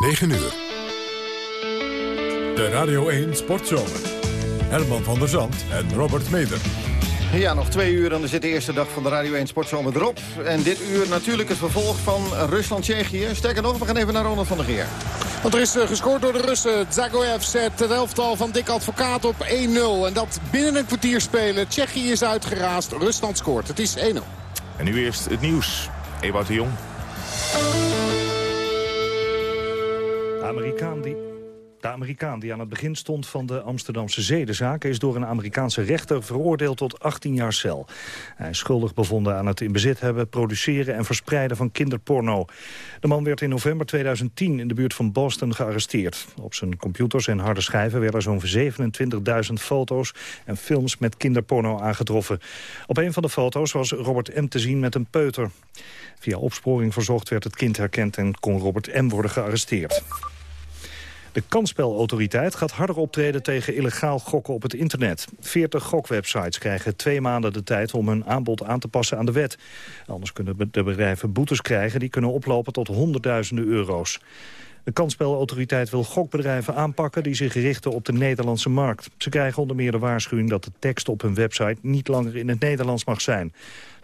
9 uur. De Radio 1 Sportzomer. Herman van der Zand en Robert Meder. Ja, nog twee uur en dan zit de eerste dag van de Radio 1 Sportzomer erop. En dit uur natuurlijk het vervolg van Rusland-Tsjechië. Sterker nog, we gaan even naar Ronald van der Geer. Want er is eh, gescoord door de Russen. Zagoev zet het elftal van Dick Advocaat op 1-0. En dat binnen een kwartier spelen. Tsjechië is uitgeraasd. Rusland scoort. Het is 1-0. En nu eerst het nieuws. Ewout de Jong. Amerikaan die de Amerikaan die aan het begin stond van de Amsterdamse zedenzaak... is door een Amerikaanse rechter veroordeeld tot 18 jaar cel. Hij is schuldig bevonden aan het in bezit hebben, produceren... en verspreiden van kinderporno. De man werd in november 2010 in de buurt van Boston gearresteerd. Op zijn computers en harde schijven werden zo'n 27.000 foto's... en films met kinderporno aangetroffen. Op een van de foto's was Robert M. te zien met een peuter. Via opsporing verzocht werd het kind herkend en kon Robert M. worden gearresteerd. De kansspelautoriteit gaat harder optreden tegen illegaal gokken op het internet. 40 gokwebsites krijgen twee maanden de tijd om hun aanbod aan te passen aan de wet. Anders kunnen de bedrijven boetes krijgen die kunnen oplopen tot honderdduizenden euro's. De kansspelautoriteit wil gokbedrijven aanpakken die zich richten op de Nederlandse markt. Ze krijgen onder meer de waarschuwing dat de tekst op hun website niet langer in het Nederlands mag zijn.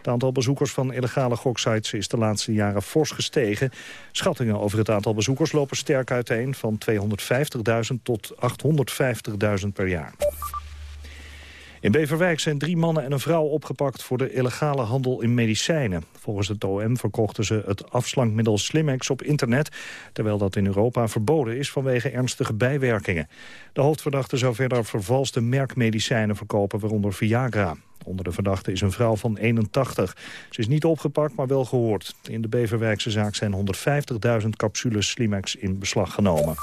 Het aantal bezoekers van illegale goksites is de laatste jaren fors gestegen. Schattingen over het aantal bezoekers lopen sterk uiteen... van 250.000 tot 850.000 per jaar. In Beverwijk zijn drie mannen en een vrouw opgepakt voor de illegale handel in medicijnen. Volgens het OM verkochten ze het afslankmiddel Slimex op internet... terwijl dat in Europa verboden is vanwege ernstige bijwerkingen. De hoofdverdachte zou verder vervalste merkmedicijnen verkopen, waaronder Viagra. Onder de verdachte is een vrouw van 81. Ze is niet opgepakt, maar wel gehoord. In de Beverwijkse zaak zijn 150.000 capsules Slimex in beslag genomen.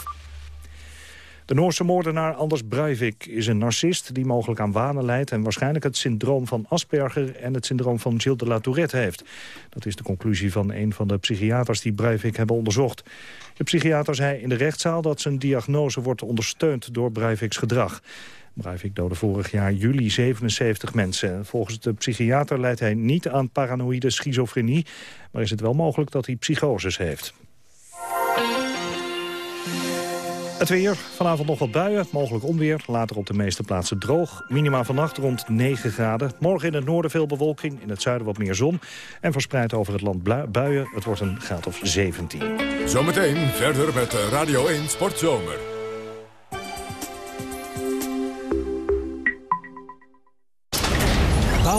De Noorse moordenaar Anders Breivik is een narcist die mogelijk aan wanen leidt... en waarschijnlijk het syndroom van Asperger en het syndroom van Gilles de la Tourette heeft. Dat is de conclusie van een van de psychiaters die Breivik hebben onderzocht. De psychiater zei in de rechtszaal dat zijn diagnose wordt ondersteund door Breiviks gedrag. Breivik doodde vorig jaar juli 77 mensen. Volgens de psychiater leidt hij niet aan paranoïde schizofrenie... maar is het wel mogelijk dat hij psychoses heeft. Het weer, vanavond nog wat buien, mogelijk onweer. Later op de meeste plaatsen droog. Minima vannacht rond 9 graden. Morgen in het noorden veel bewolking, in het zuiden wat meer zon. En verspreid over het land buien. Het wordt een graad of 17. Zometeen verder met Radio 1 Sportzomer.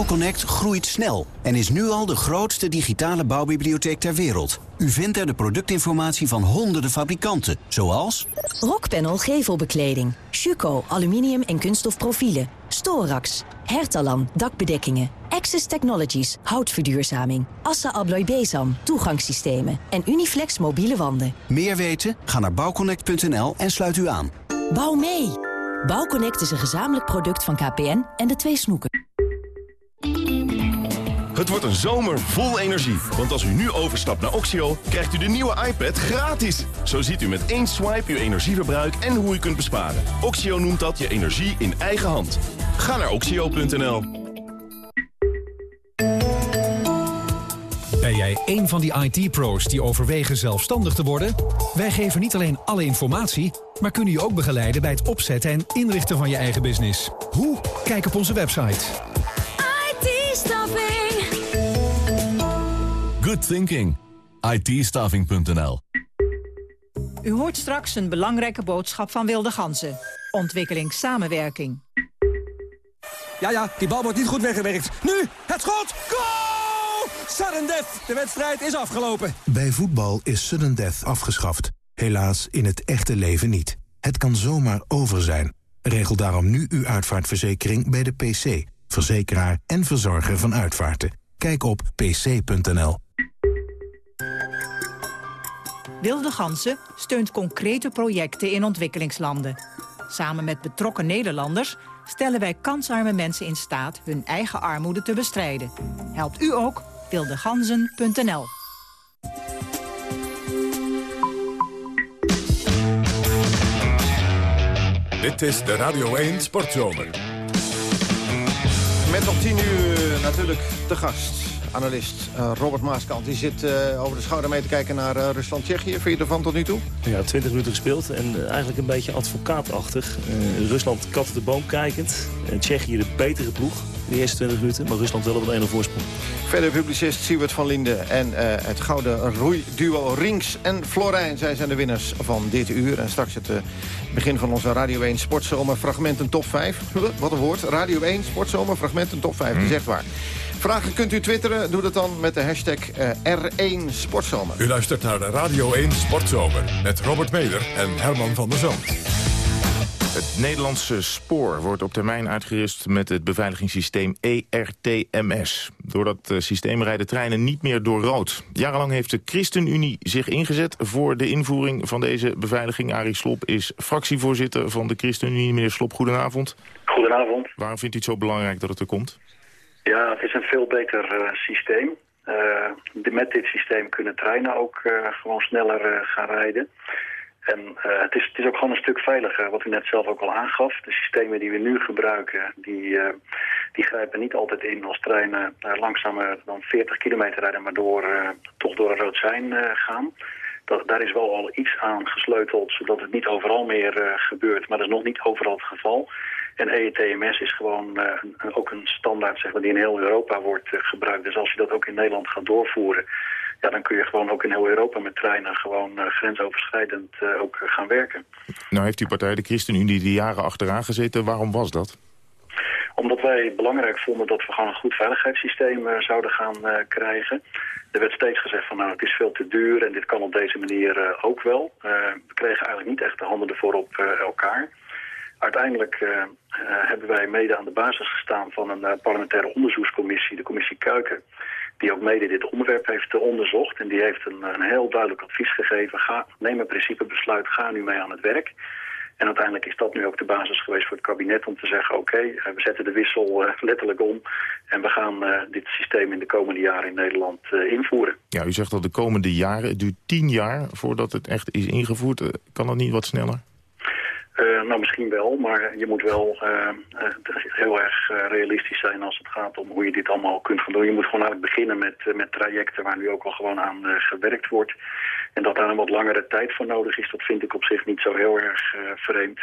Bouwconnect groeit snel en is nu al de grootste digitale bouwbibliotheek ter wereld. U vindt er de productinformatie van honderden fabrikanten, zoals... Rockpanel gevelbekleding, Schuko aluminium en kunststof profielen, Storax, Hertalan dakbedekkingen, Access Technologies houtverduurzaming, Assa Abloy Bezam toegangssystemen en Uniflex mobiele wanden. Meer weten? Ga naar bouwconnect.nl en sluit u aan. Bouw mee! Bouwconnect is een gezamenlijk product van KPN en de twee snoeken. Het wordt een zomer vol energie. Want als u nu overstapt naar Oxio, krijgt u de nieuwe iPad gratis. Zo ziet u met één swipe uw energieverbruik en hoe u kunt besparen. Oxio noemt dat je energie in eigen hand. Ga naar oxio.nl. Ben jij een van die IT-pro's die overwegen zelfstandig te worden? Wij geven niet alleen alle informatie, maar kunnen je ook begeleiden bij het opzetten en inrichten van je eigen business. Hoe? Kijk op onze website. Good thinking. ITstaffing.nl U hoort straks een belangrijke boodschap van Wilde Ganzen. Ontwikkelingssamenwerking. Ja, ja, die bal wordt niet goed weggewerkt. Nu, het schot! Goal! Sudden death! De wedstrijd is afgelopen. Bij voetbal is sudden death afgeschaft. Helaas in het echte leven niet. Het kan zomaar over zijn. Regel daarom nu uw uitvaartverzekering bij de PC. Verzekeraar en verzorger van uitvaarten. Kijk op pc.nl. Wilde Gansen steunt concrete projecten in ontwikkelingslanden. Samen met betrokken Nederlanders stellen wij kansarme mensen in staat hun eigen armoede te bestrijden. Helpt u ook? wildeganzen.nl Dit is de Radio 1 Sportzomer. Met om 10 uur natuurlijk de gast. Analist Robert Maaskant. Die zit over de schouder mee te kijken naar Rusland-Tsjechië. Vind je ervan tot nu toe? Ja, 20 minuten gespeeld en eigenlijk een beetje advocaatachtig. Rusland kat de boom kijkend. Tsjechië de betere ploeg de eerste 20 minuten. Maar Rusland wel op een 1 voorsprong. Verder publicist Siewert van Linden en het gouden roeiduo Rings en Florijn. Zij zijn de winnaars van dit uur. En straks het begin van onze Radio 1 Sportzomer Fragmenten Top 5. Wat een woord. Radio 1 Sportzomer Fragmenten Top 5. Dat is echt waar. Vragen kunt u twitteren. Doe dat dan met de hashtag uh, R1 Sportzomer. U luistert naar de Radio 1 Sportzomer met Robert Meder en Herman van der Zand. Het Nederlandse spoor wordt op termijn uitgerust met het beveiligingssysteem ERTMS. Door dat eh, systeem rijden treinen niet meer door rood. Jarenlang heeft de ChristenUnie zich ingezet voor de invoering van deze beveiliging. Arie Slop is fractievoorzitter van de ChristenUnie. Meneer Slop, goedenavond. Goedenavond. Waarom vindt u het zo belangrijk dat het er komt? Ja, het is een veel beter uh, systeem. Uh, met dit systeem kunnen treinen ook gewoon sneller gaan rijden. En het, is, het is ook gewoon een stuk veiliger, wat u net zelf ook al aangaf. De systemen die we nu gebruiken, die, die grijpen niet altijd in als treinen langzamer dan 40 kilometer rijden, maar door, toch door een rood sein gaan. Daar is wel al iets aan gesleuteld, zodat het niet overal meer gebeurt. Maar dat is nog niet overal het geval. En EETMS is gewoon ook een standaard zeg maar, die in heel Europa wordt gebruikt. Dus als je dat ook in Nederland gaat doorvoeren ja, dan kun je gewoon ook in heel Europa met treinen gewoon uh, grensoverschrijdend ook gaan werken. Nou heeft uw partij, de ChristenUnie, die jaren achteraan gezeten. Waarom was dat? Omdat wij belangrijk vonden dat we gewoon een goed veiligheidssysteem zouden gaan krijgen. Er werd steeds gezegd van nou het is veel te duur en dit kan op deze manier ook wel. we kregen eigenlijk niet echt de handen ervoor op elkaar. Uiteindelijk hebben wij mede aan de basis gestaan van een parlementaire onderzoekscommissie, de commissie Kuiken die ook mede dit onderwerp heeft onderzocht. En die heeft een, een heel duidelijk advies gegeven. Ga, neem een principebesluit, ga nu mee aan het werk. En uiteindelijk is dat nu ook de basis geweest voor het kabinet om te zeggen... oké, eh, we zetten de wissel letterlijk om... en we gaan dit systeem in de komende jaren in Nederland invoeren. Ja, u zegt dat de komende jaren, het duurt tien jaar voordat het echt is ingevoerd. kan dat niet wat sneller? Uh, nou, misschien wel, maar je moet wel uh, heel erg realistisch zijn als het gaat om hoe je dit allemaal kunt gaan doen. Je moet gewoon eigenlijk beginnen met, met trajecten waar nu ook al gewoon aan gewerkt wordt. En dat daar een wat langere tijd voor nodig is, dat vind ik op zich niet zo heel erg vreemd.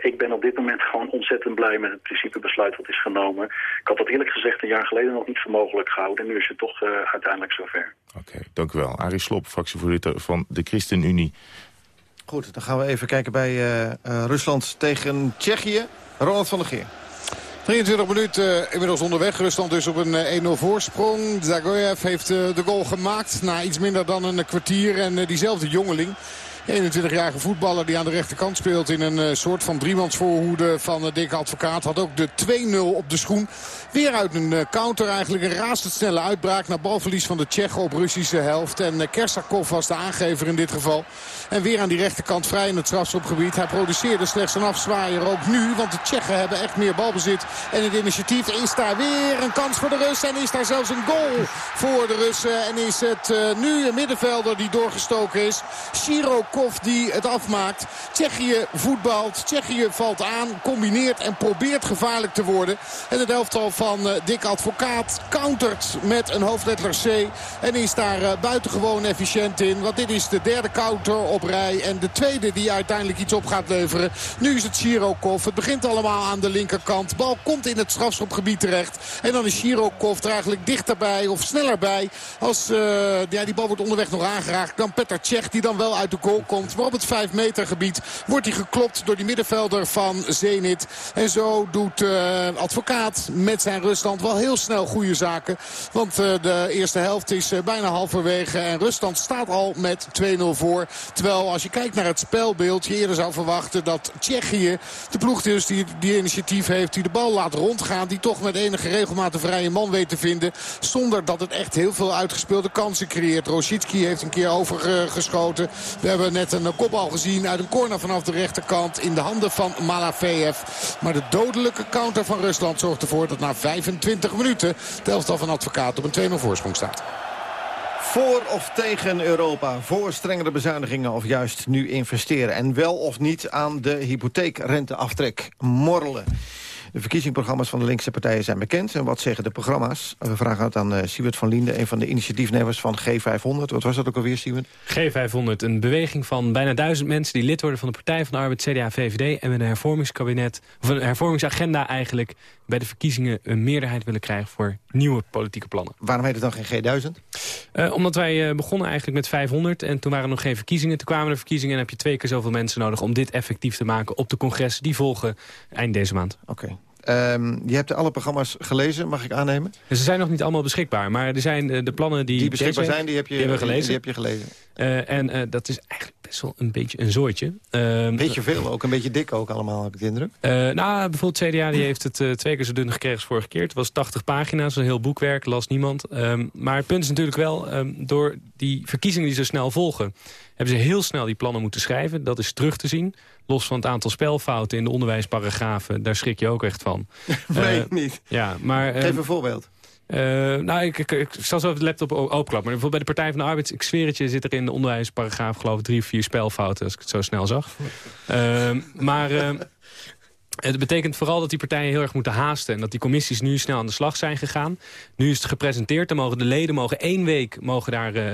ik ben op dit moment gewoon ontzettend blij met het principebesluit wat is genomen. Ik had dat eerlijk gezegd een jaar geleden nog niet voor mogelijk gehouden. En nu is het toch uiteindelijk zover. Oké, dank u wel. Arie Slop, fractievoorzitter van de ChristenUnie. Goed, dan gaan we even kijken bij uh, uh, Rusland tegen Tsjechië. Ronald van der Geer. 23 minuten uh, inmiddels onderweg. Rusland dus op een 1-0 voorsprong. Zagoyev heeft de goal gemaakt na iets minder dan een kwartier. En diezelfde jongeling 21-jarige voetballer die aan de rechterkant speelt in een uh, soort van driemansvoorhoede van uh, Dick Advocaat. Had ook de 2-0 op de schoen. Weer uit een uh, counter eigenlijk een razendsnelle uitbraak naar balverlies van de Tsjechen op Russische helft. En Kersakov was de aangever in dit geval. En weer aan die rechterkant vrij in het strafschopgebied. Hij produceerde slechts een afzwaaier ook nu. Want de Tsjechen hebben echt meer balbezit. En het initiatief is daar weer een kans voor de Russen. En is daar zelfs een goal voor de Russen. En is het nu een middenvelder die doorgestoken is. Shiro die het afmaakt. Tsjechië voetbalt. Tsjechië valt aan, combineert en probeert gevaarlijk te worden. En het elftal van uh, Dick Advocaat countert met een hoofdletter C. En is daar uh, buitengewoon efficiënt in. Want dit is de derde counter op rij. En de tweede die uiteindelijk iets op gaat leveren. Nu is het Shirokov. Het begint allemaal aan de linkerkant. Bal komt in het strafschopgebied terecht. En dan is Shirokov er eigenlijk dichterbij of sneller bij. Als uh, ja, die bal wordt onderweg nog aangeraakt. Dan Petter Tsjech die dan wel uit de goal komt. Maar op het 5 meter gebied wordt hij geklopt door die middenvelder van Zenit. En zo doet uh, advocaat met zijn Rusland wel heel snel goede zaken. Want uh, de eerste helft is uh, bijna halverwege. En Rusland staat al met 2-0 voor. Terwijl als je kijkt naar het spelbeeld je eerder zou verwachten dat Tsjechië, de ploeg dus die, die initiatief heeft, die de bal laat rondgaan. Die toch met enige regelmaat vrije man weet te vinden. Zonder dat het echt heel veel uitgespeelde kansen creëert. Rosicki heeft een keer overgeschoten. We hebben net een kopbal gezien uit een corner vanaf de rechterkant in de handen van Malafeev. Maar de dodelijke counter van Rusland zorgt ervoor dat na 25 minuten de elftal van advocaat op een 2-0 voorsprong staat. Voor of tegen Europa, voor strengere bezuinigingen of juist nu investeren. En wel of niet aan de hypotheekrenteaftrek morrelen. De verkiezingsprogramma's van de linkse partijen zijn bekend. En wat zeggen de programma's? We vragen het aan uh, van Linden, een van de initiatiefnemers van G500. Wat was dat ook alweer, Siewert? G500, een beweging van bijna duizend mensen... die lid worden van de Partij van de Arbeid, CDA, VVD... en met een hervormingskabinet, of een hervormingsagenda eigenlijk... bij de verkiezingen een meerderheid willen krijgen voor nieuwe politieke plannen. Waarom heet het dan geen G1000? Uh, omdat wij uh, begonnen eigenlijk met 500 en toen waren er nog geen verkiezingen. Toen kwamen de verkiezingen en heb je twee keer zoveel mensen nodig... om dit effectief te maken op de congressen die volgen eind deze maand. Oké. Um, je hebt alle programma's gelezen, mag ik aannemen? Ze zijn nog niet allemaal beschikbaar, maar er zijn de, de plannen die... Die beschikbaar zijn, die heb je, die gelezen. Die heb je gelezen. Uh, en dat is eigenlijk best wel een beetje een zooitje. Een uh, beetje veel, ook een beetje dik ook allemaal, heb ik de indruk. nou, bijvoorbeeld CDA die heeft het twee keer zo dun gekregen als vorige keer. Het was 80 pagina's, een heel boekwerk, las niemand. Um, maar het punt is natuurlijk wel, um, door die verkiezingen die zo snel volgen... hebben ze heel snel die plannen moeten schrijven. Dat is terug te zien. Los van het aantal spelfouten in de onderwijsparagrafen. Daar schrik je ook echt van. nee, niet. Ja, maar, Geef een voorbeeld. Uh, nou, ik, ik, ik, zal zo even de laptop openklappen. Maar bijvoorbeeld bij de Partij van de Arbeid, ik zweer het je, zit er in de onderwijsparagraaf geloof ik drie of vier spelfouten, als ik het zo snel zag. uh, maar uh, het betekent vooral dat die partijen heel erg moeten haasten. En dat die commissies nu snel aan de slag zijn gegaan. Nu is het gepresenteerd. Dan mogen de leden mogen één week mogen daar uh,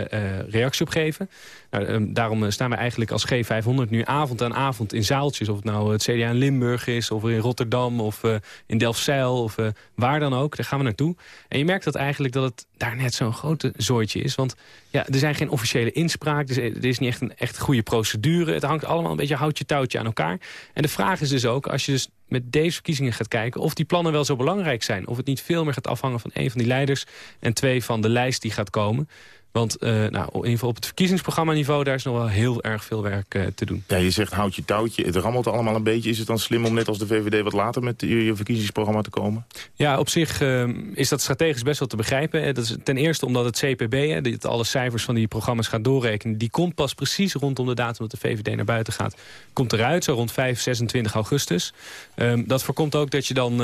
reactie op geven. Nou, um, daarom staan we eigenlijk als G500 nu avond aan avond in zaaltjes. Of het nou het CDA in Limburg is, of in Rotterdam, of uh, in Delfzijl, of waar dan ook. Daar gaan we naartoe. En je merkt dat eigenlijk dat het daar net zo'n grote zooitje is. Want ja, er zijn geen officiële inspraak. Dus er is niet echt een echt goede procedure. Het hangt allemaal een beetje houtje touwtje aan elkaar. En de vraag is dus ook, als je dus met deze verkiezingen gaat kijken... of die plannen wel zo belangrijk zijn. Of het niet veel meer gaat afhangen van een van die leiders... en twee van de lijst die gaat komen. Want uh, nou, in ieder geval op het verkiezingsprogramma niveau... daar is nog wel heel erg veel werk uh, te doen. Ja, je zegt houd je touwtje, het rammelt allemaal een beetje. Is het dan slim om net als de VVD wat later met je, je verkiezingsprogramma te komen? Ja, op zich uh, is dat strategisch best wel te begrijpen. Dat is ten eerste omdat het CPB, hè, alle cijfers van die programma's gaat doorrekenen... die komt pas precies rondom de datum dat de VVD naar buiten gaat. Komt eruit, zo rond 5, 26 augustus. Um, dat voorkomt ook dat je dan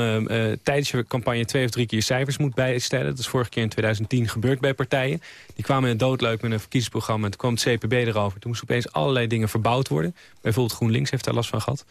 tijdens je campagne twee of drie keer je cijfers moet bijstellen. Dat is vorige keer in 2010 gebeurd bij partijen. Die kwamen in het doodleuk met een verkiezingsprogramma. En toen kwam het CPB erover. Toen moesten opeens allerlei dingen verbouwd worden. Bijvoorbeeld GroenLinks heeft daar last van gehad.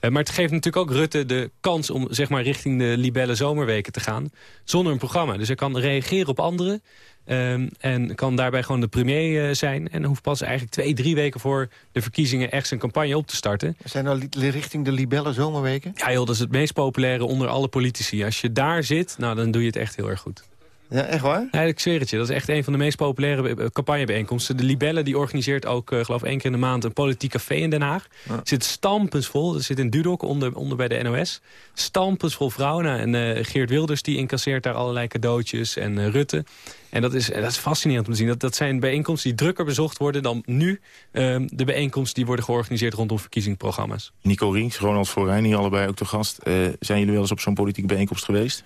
Uh, maar het geeft natuurlijk ook Rutte de kans om zeg maar, richting de libelle zomerweken te gaan. Zonder een programma. Dus hij kan reageren op anderen. Um, en kan daarbij gewoon de premier uh, zijn. En hoeft pas eigenlijk twee, drie weken voor de verkiezingen echt zijn campagne op te starten. Zijn nou richting de libelle zomerweken? Ja joh, dat is het meest populaire onder alle politici. Als je daar zit, nou, dan doe je het echt heel erg goed. Ja, echt waar? Ja, ik zweer het je. Dat is echt een van de meest populaire campagnebijeenkomsten. De Libelle die organiseert ook, uh, geloof één keer in de maand... een politiek café in Den Haag. Ja. Zit stampensvol. Dat zit in Dudok, onder, onder bij de NOS. Stampensvol vrouwen. Nou, en uh, Geert Wilders die incasseert daar allerlei cadeautjes. En uh, Rutte. En dat is, dat is fascinerend om te zien. Dat, dat zijn bijeenkomsten die drukker bezocht worden dan nu... Um, de bijeenkomsten die worden georganiseerd rondom verkiezingsprogramma's. Nico Riens, Ronald Forijn, hier allebei ook te gast. zijn jullie wel eens op zo'n politieke bijeenkomst geweest?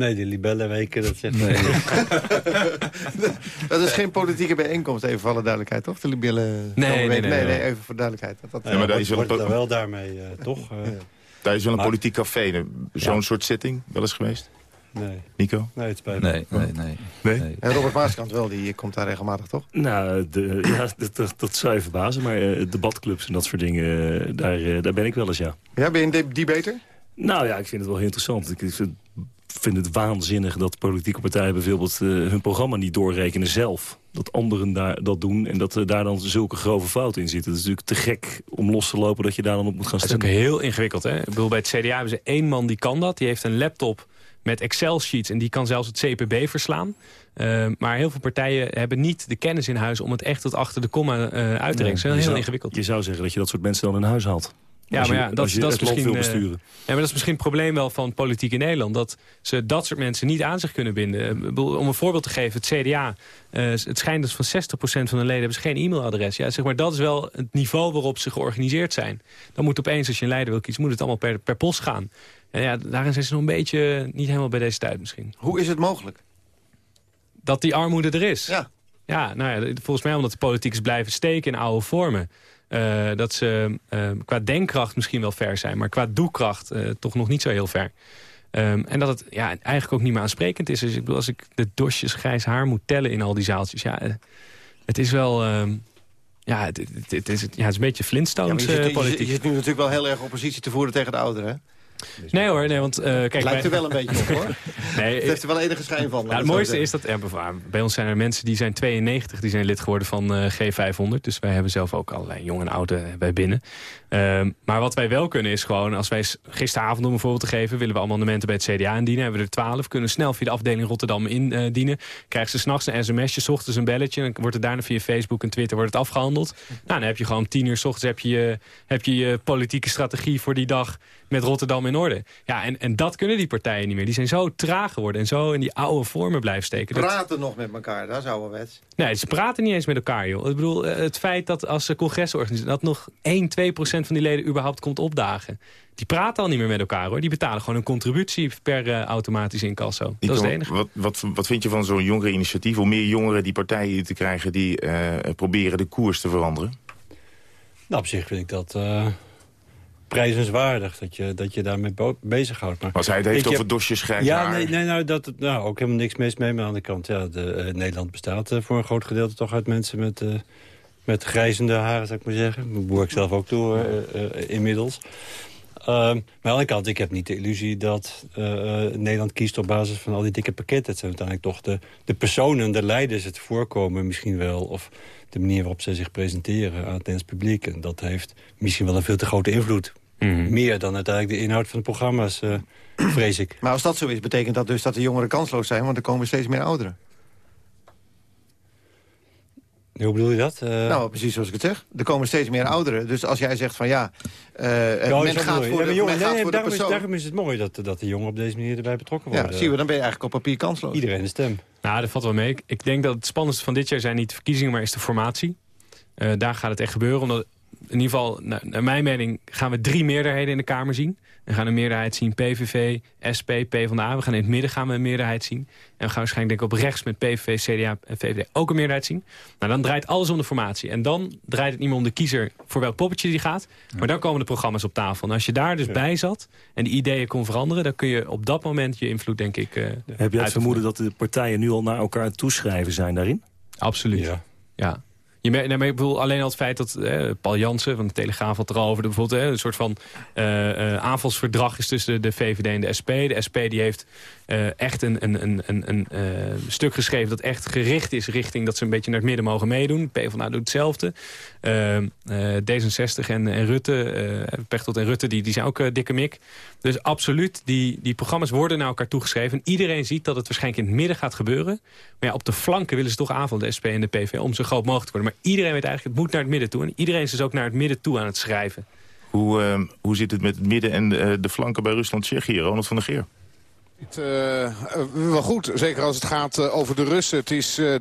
Nee, die libellenweken, dat zegt nee. dat is geen politieke bijeenkomst, even voor alle duidelijkheid, toch? De libellen... Nee, nee, nee, nee, nee, even voor duidelijkheid. Dat, dat, ja, maar daar is wel, daar wel daarmee, uh, toch? Uh, ja. Daar is wel een maar, politiek café, zo'n ja. soort zitting wel eens geweest? Nee. Nico? Nee, het spijt nee, nee, nee, nee. nee. En Robert Maaskant wel, die komt daar regelmatig, toch? Nou, de, ja, dat, dat, dat zou je verbazen, maar uh, debatclubs en dat soort dingen, daar, uh, daar ben ik wel eens, ja. Ja, ben je die beter? Nou ja, ik vind het wel heel interessant. Ik vind vind het waanzinnig dat politieke partijen bijvoorbeeld uh, hun programma niet doorrekenen zelf. Dat anderen daar, dat doen en dat er daar dan zulke grove fouten in zitten. Het is natuurlijk te gek om los te lopen dat je daar dan op moet gaan stemmen. Dat is ook heel ingewikkeld. Hè? Ik bedoel, bij het CDA hebben ze één man die kan dat. Die heeft een laptop met Excel-sheets en die kan zelfs het CPB verslaan. Uh, maar heel veel partijen hebben niet de kennis in huis om het echt tot achter de komma uh, uit te rekenen. Nee, dat is heel zou, ingewikkeld. Je zou zeggen dat je dat soort mensen dan in huis haalt. Ja, maar ja, je, dat, je dat is misschien, wil besturen. Uh, ja, maar dat is misschien het probleem wel van politiek in Nederland. Dat ze dat soort mensen niet aan zich kunnen binden. Om een voorbeeld te geven, het CDA. Uh, het schijnt dat van 60% van de leden hebben ze geen e-mailadres. Ja, zeg maar, dat is wel het niveau waarop ze georganiseerd zijn. Dan moet opeens, als je een leider wil kiezen, moet het allemaal per, per post gaan. En ja, daarin zijn ze nog een beetje niet helemaal bij deze tijd misschien. Hoe is het mogelijk? Dat die armoede er is. Ja. Ja, nou ja, volgens mij omdat de politiek is blijven steken in oude vormen. Uh, dat ze uh, qua denkkracht misschien wel ver zijn... maar qua doelkracht uh, toch nog niet zo heel ver. Um, en dat het ja, eigenlijk ook niet meer aansprekend is. Dus ik bedoel, als ik de dosjes grijs haar moet tellen in al die zaaltjes... ja, het is wel... Um, ja, het, het, het, is, ja, het is een beetje Flintstones ja, je, zit, politiek. Je, je, zit nu natuurlijk wel heel erg oppositie te voeren tegen de ouderen, hè? Nee hoor, nee, want... Uh, kijk, het lijkt er wel een beetje op hoor. nee, het heeft er wel enige schijn van. Nou, het mooiste is dat... Bij ons zijn er mensen die zijn 92, die zijn lid geworden van uh, G500. Dus wij hebben zelf ook allerlei jong en oude bij binnen. Uh, maar wat wij wel kunnen is gewoon... Als wij gisteravond om een voorbeeld te geven... willen we amendementen bij het CDA indienen. Hebben we er 12. Kunnen snel via de afdeling Rotterdam indienen. Krijgen ze s'nachts een sms'je, s ochtends een belletje. En dan wordt het daarna via Facebook en Twitter wordt het afgehandeld. Nou, dan heb je gewoon tien uur s ochtends heb je, heb je je politieke strategie voor die dag met Rotterdam in orde. Ja, en, en dat kunnen die partijen niet meer. Die zijn zo traag geworden en zo in die oude vormen blijven steken. Praten nog met elkaar, dat is oude wet. Nee, ze praten niet eens met elkaar, joh. Ik bedoel, eh, het feit dat als ze congressen organiseren... dat nog 1, 2 procent van die leden überhaupt komt opdagen. Die praten al niet meer met elkaar, hoor. Die betalen gewoon een contributie per uh, automatisch incasso. Dat is het enige. Wat, wat, wat vind je van zo'n initiatief? Om meer jongeren die partijen te krijgen... die uh, proberen de koers te veranderen? Nou, op zich vind ik dat prijzenswaardig dat je, dat je daarmee bezighoudt. Maar Als hij het heeft over heb, dosjes grijs Ja, nee, nee nou, dat, nou, ook helemaal niks mis mee. Maar aan de kant, ja, de, uh, Nederland bestaat uh, voor een groot gedeelte toch uit mensen met, uh, met grijzende haren, zou ik maar zeggen. Dat boer ik zelf ook toe inmiddels. Um, maar aan de andere kant, ik heb niet de illusie dat Nederland kiest op basis van al die dikke pakketten. Het zijn uiteindelijk toch de, de personen, de leiders, het voorkomen misschien wel... of de manier waarop ze zich presenteren aan het publiek. En dat heeft misschien wel een veel te grote invloed Mhm. Meer dan uiteindelijk de inhoud van de programma's, uh, vrees ik. Maar als dat zo is, betekent dat dus dat de jongeren kansloos zijn... want er komen steeds meer ouderen. Hoe bedoel je dat? Uh... Nou, precies zoals ik het zeg. Er komen steeds meer ouderen. Dus als jij zegt van ja, uh, men gaat voor, de, jongen, nee, nee, daarom, is, daarom is het mooi dat, dat de jongen op deze manier erbij betrokken worden. Ja, zien we, dan ben je eigenlijk op papier kansloos. Iedereen de stem. Nou, dat valt wel mee. Ik denk dat het spannendste van dit jaar zijn niet de verkiezingen, maar is de formatie. Uh, daar gaat het echt gebeuren, omdat in ieder geval, naar, mijn mening, gaan we drie meerderheden in de Kamer zien. We gaan een meerderheid zien PVV, SP, PvdA. We gaan in het midden gaan we een meerderheid zien. En we gaan waarschijnlijk denk ik op rechts met PVV, CDA en VVD ook een meerderheid zien. Nou, dan draait alles om de formatie. En dan draait het niet meer om de kiezer voor welk poppetje die gaat. Maar dan komen de programma's op tafel. En als je daar dus bij zat en die ideeën kon veranderen... dan kun je op dat moment je invloed, denk ik... Uh, Heb jij het vermoeden dat de partijen nu al naar elkaar toeschrijven zijn daarin? Absoluut, ja. ja. Je merkt, nee, ik bedoel alleen al het feit dat eh, Paul Jansen van de Telegraaf had erover... bijvoorbeeld een soort van uh, aanvalsverdrag is tussen de VVD en de SP. De SP die heeft echt een, een, een, een, een stuk geschreven dat echt gericht is richting dat ze een beetje naar het midden mogen meedoen. PvdA doet hetzelfde. Uh, D66 en, en Rutte, Pechtold en Rutte, die, die zijn ook dikke mik. Dus absoluut, die, die programma's worden naar elkaar toegeschreven. Iedereen ziet dat het waarschijnlijk in het midden gaat gebeuren. Maar ja, op de flanken willen ze toch aanvallen, de SP en de PV, om zo groot mogelijk te worden. Maar iedereen weet eigenlijk, het moet naar het midden toe. En iedereen is dus ook naar het midden toe aan het schrijven. Hoe, hoe zit het met het midden en de, de flanken bij Rusland-Tsjechië, Ronald van der Geer? Uh, wel goed, zeker als het gaat uh, over de Russen. Het is uh,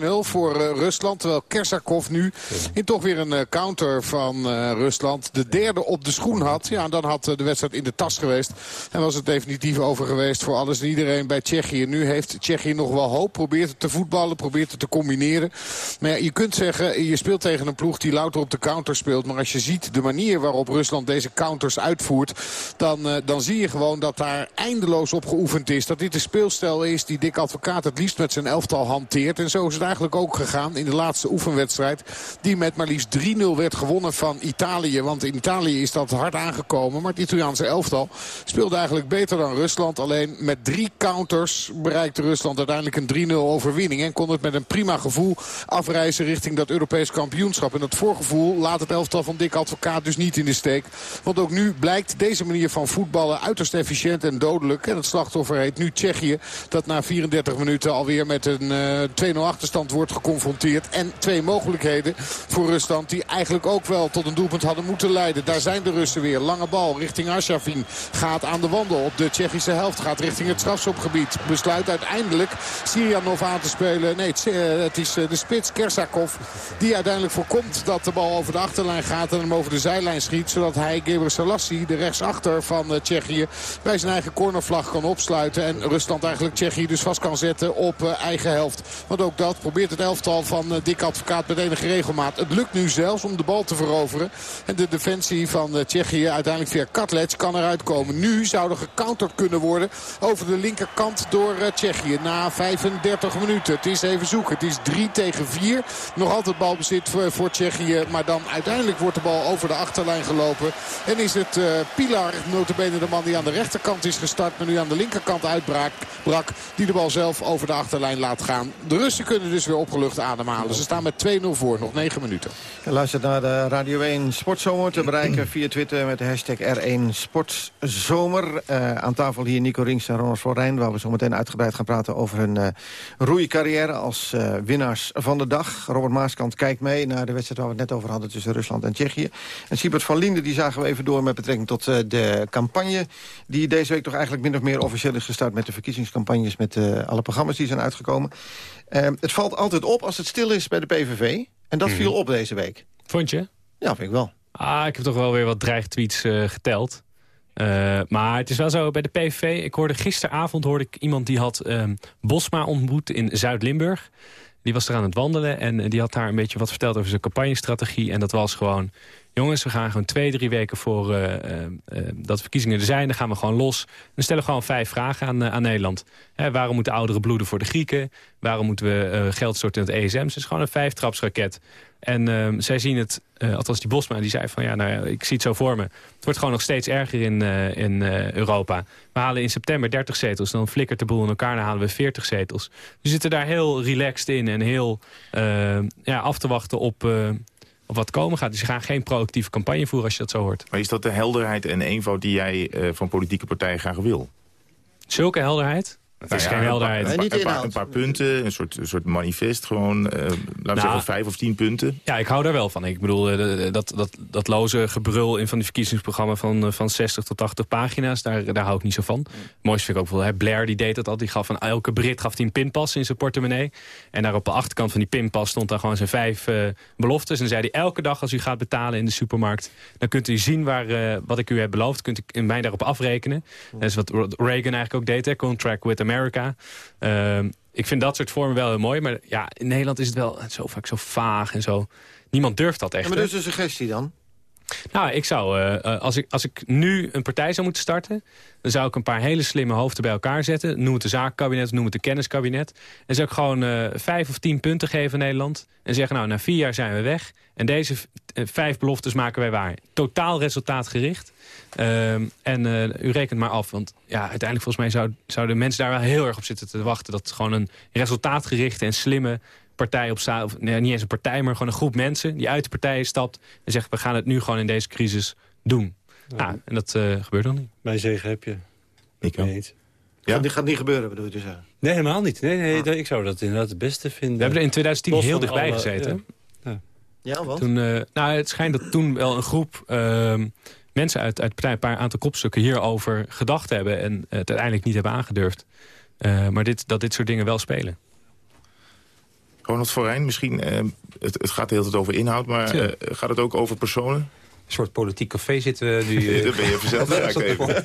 2-0 voor Rusland. Terwijl Kersakov nu in toch weer een counter van Rusland de derde op de schoen had. Ja, en dan had de wedstrijd in de tas geweest. En was het definitief over geweest voor alles en iedereen bij Tsjechië. Nu heeft Tsjechië nog wel hoop. Probeert het te voetballen, probeert het te combineren. Maar ja, je kunt zeggen, je speelt tegen een ploeg die louter op de counter speelt. Maar als je ziet de manier waarop Rusland deze counters uitvoert... dan, dan zie je gewoon dat daar eindeloos op is. Dat dit de speelstijl is die Dick Advocaat het liefst met zijn elftal hanteert. En zo is het eigenlijk ook gegaan in de laatste oefenwedstrijd. Die met maar liefst 3-0 werd gewonnen van Italië. Want in Italië is dat hard aangekomen. Maar het Italiaanse elftal speelde eigenlijk beter dan Rusland. Alleen met drie counters bereikte Rusland uiteindelijk een 3-0 overwinning. En kon het met een prima gevoel afreizen richting dat Europees kampioenschap. En dat voorgevoel laat het elftal van Dick Advocaat dus niet in de steek. Want ook nu blijkt deze manier van voetballen uiterst efficiënt en dodelijk. En slachtoffer heet nu Tsjechië. Dat na 34 minuten alweer met een uh, eh, 2-0 achterstand wordt geconfronteerd. En twee mogelijkheden voor Rusland die eigenlijk ook wel tot een doelpunt hadden moeten leiden. Daar zijn de Russen weer. Lange bal richting Arshavin. Gaat aan de wandel op de Tsjechische helft. Gaat richting het strafschopgebied. Besluit uiteindelijk Sirianov aan te spelen. Nee, het is eh, de spits Kersakov die uiteindelijk voorkomt dat de bal over de achterlijn gaat en hem over de zijlijn schiet. Zodat hij Geber Selassie, de rechtsachter van eh, Tsjechië, bij zijn eigen cornervlag kan opsluiten. En Rusland eigenlijk Tsjechië dus vast kan zetten op eigen helft. Want ook dat probeert het elftal van Dick Advocaat met enige regelmaat. Het lukt nu zelfs om de bal te veroveren. En de defensie van Tsjechië uiteindelijk via Katlec kan eruit komen. Nu zou er gecounterd kunnen worden over de linkerkant door Tsjechië. Na 35 minuten. Het is even zoeken. Het is 3 tegen 4. Nog altijd balbezit voor, Tsjechië. Maar dan uiteindelijk wordt de bal over de achterlijn gelopen. En is het Pilar, notabene de man die aan de rechterkant is gestart. Maar nu aan de linkerkant uitbrak. Brak, die de bal zelf over de achterlijn laat gaan. De Russen kunnen dus weer opgelucht ademhalen. Ze staan met 2-0 voor. Nog 9 minuten. Luister naar de Radio 1 Sportzomer te bereiken via Twitter met de hashtag R1 Sportzomer. Uh, aan tafel hier Nico Rings en Ronald Florijn, waar we zo meteen uitgebreid gaan praten over hun uh, roeicarrière als uh, winnaars van de dag. Robert Maaskant kijkt mee naar de wedstrijd waar we het net over hadden tussen Rusland en Tsjechië. En Siebert van Linden die zagen we even door met betrekking tot de campagne... die deze week toch eigenlijk min of meer officieel is gestart... met de verkiezingscampagnes, met alle programma's die zijn uitgekomen. het valt altijd op als het stil is bij de PVV. En dat mm -hmm. viel op deze week. Vond je? Ja, vind ik wel. Ah, ik heb toch wel weer wat dreigtweets uh, geteld. Uh, maar het is wel zo, bij de PVV... Ik hoorde gisteravond hoorde ik iemand die had um, Bosma ontmoet in Zuid-Limburg. Die was er aan het wandelen en die had daar een beetje wat verteld over zijn campagnestrategie. En dat was gewoon, jongens, we gaan gewoon twee, drie weken voor uh, dat verkiezingen er zijn. Dan gaan we gewoon los. Dan stellen we gewoon vijf vragen aan, aan Nederland. Hè, waarom moeten ouderen bloeden voor de Grieken? Waarom moeten we geld storten in het ESM? Het is gewoon een vijftrapsraket. En uh, zij zien het, althans die Bosma, die zei van ja, nou ja, ik zie het zo voor me. Het wordt gewoon nog steeds erger in, in Europa. We halen in september 30 zetels, dan flikkert de boel in elkaar, dan halen we 40 zetels. We zitten daar heel relaxed in en heel ja, af te wachten op, op wat komen gaat. Dus ze gaan geen proactieve campagne voeren als je dat zo hoort. Maar is dat de helderheid en eenvoud die jij van politieke partijen graag wil? Zulke helderheid? Het is nou ja, geen helderheid. Een, paar, een, paar, een paar punten, een soort, een soort manifest. Gewoon, uh, laten we nou, zeggen, vijf of tien punten. Ja, ik hou daar wel van. Ik bedoel, uh, dat, dat, dat loze gebrul in van die verkiezingsprogramma van, uh, van 60 tot 80 pagina's, daar, daar hou ik niet zo van. Mm. Mooiste vind ik ook wel, hè, Blair die deed dat al. Die gaf van elke Brit gaf hij een pinpas in zijn portemonnee. En daar op de achterkant van die pinpas stond daar gewoon zijn vijf beloftes. En zei hij, elke dag als u gaat betalen in de supermarkt, dan kunt u zien waar, wat ik u heb beloofd. Kunt u mij daarop afrekenen. Mm. Dat is wat Reagan eigenlijk ook deed, hè, Contract with America. Uh, ik vind dat soort vormen wel heel mooi. Maar ja, in Nederland is het wel zo vaak zo vaag en zo. Niemand durft dat echt. Ja, maar dus een suggestie dan? Nou, ik zou, uh, als, ik, als ik nu een partij zou moeten starten... dan zou ik een paar hele slimme hoofden bij elkaar zetten. Noem het de zaakkabinet, noem het de kenniskabinet. En zou ik gewoon uh, vijf of tien punten geven in Nederland. En zeggen, nou, na vier jaar zijn we weg. En deze vijf beloftes maken wij waar. Totaal resultaatgericht. Uh, en u rekent maar af. Want ja, uiteindelijk volgens mij zou, zouden mensen daar wel heel erg op zitten te wachten. Dat gewoon een resultaatgerichte en slimme partij op. Of nee, niet eens een partij, maar gewoon een groep mensen die uit de partijen stapt. En zegt, we gaan het nu gewoon in deze crisis doen. Ja. Nou, en dat uh, gebeurt dan niet. Mijn zegen heb je. Ik. Niet. Ja? Dat gaat niet gebeuren, bedoel je zeggen? Nee, helemaal niet. Nee, nee, ah. Ik zou dat inderdaad het beste vinden. We hebben er in 2010 Los heel dichtbij alle, gezeten. Ja, ja want? Toen, uh, nou, het schijnt dat toen wel een groep... Uh, mensen uit, uit partij een paar aantal kopstukken hierover gedacht hebben... en het uiteindelijk niet hebben aangedurfd. Uh, maar dit, dat dit soort dingen wel spelen. Ronald Forijn, misschien, uh, het, het, gaat de hele tijd over inhoud... maar uh, gaat het ook over personen? Een soort politiek café zitten we nu. Uh... dat ben je zelf geraakt even.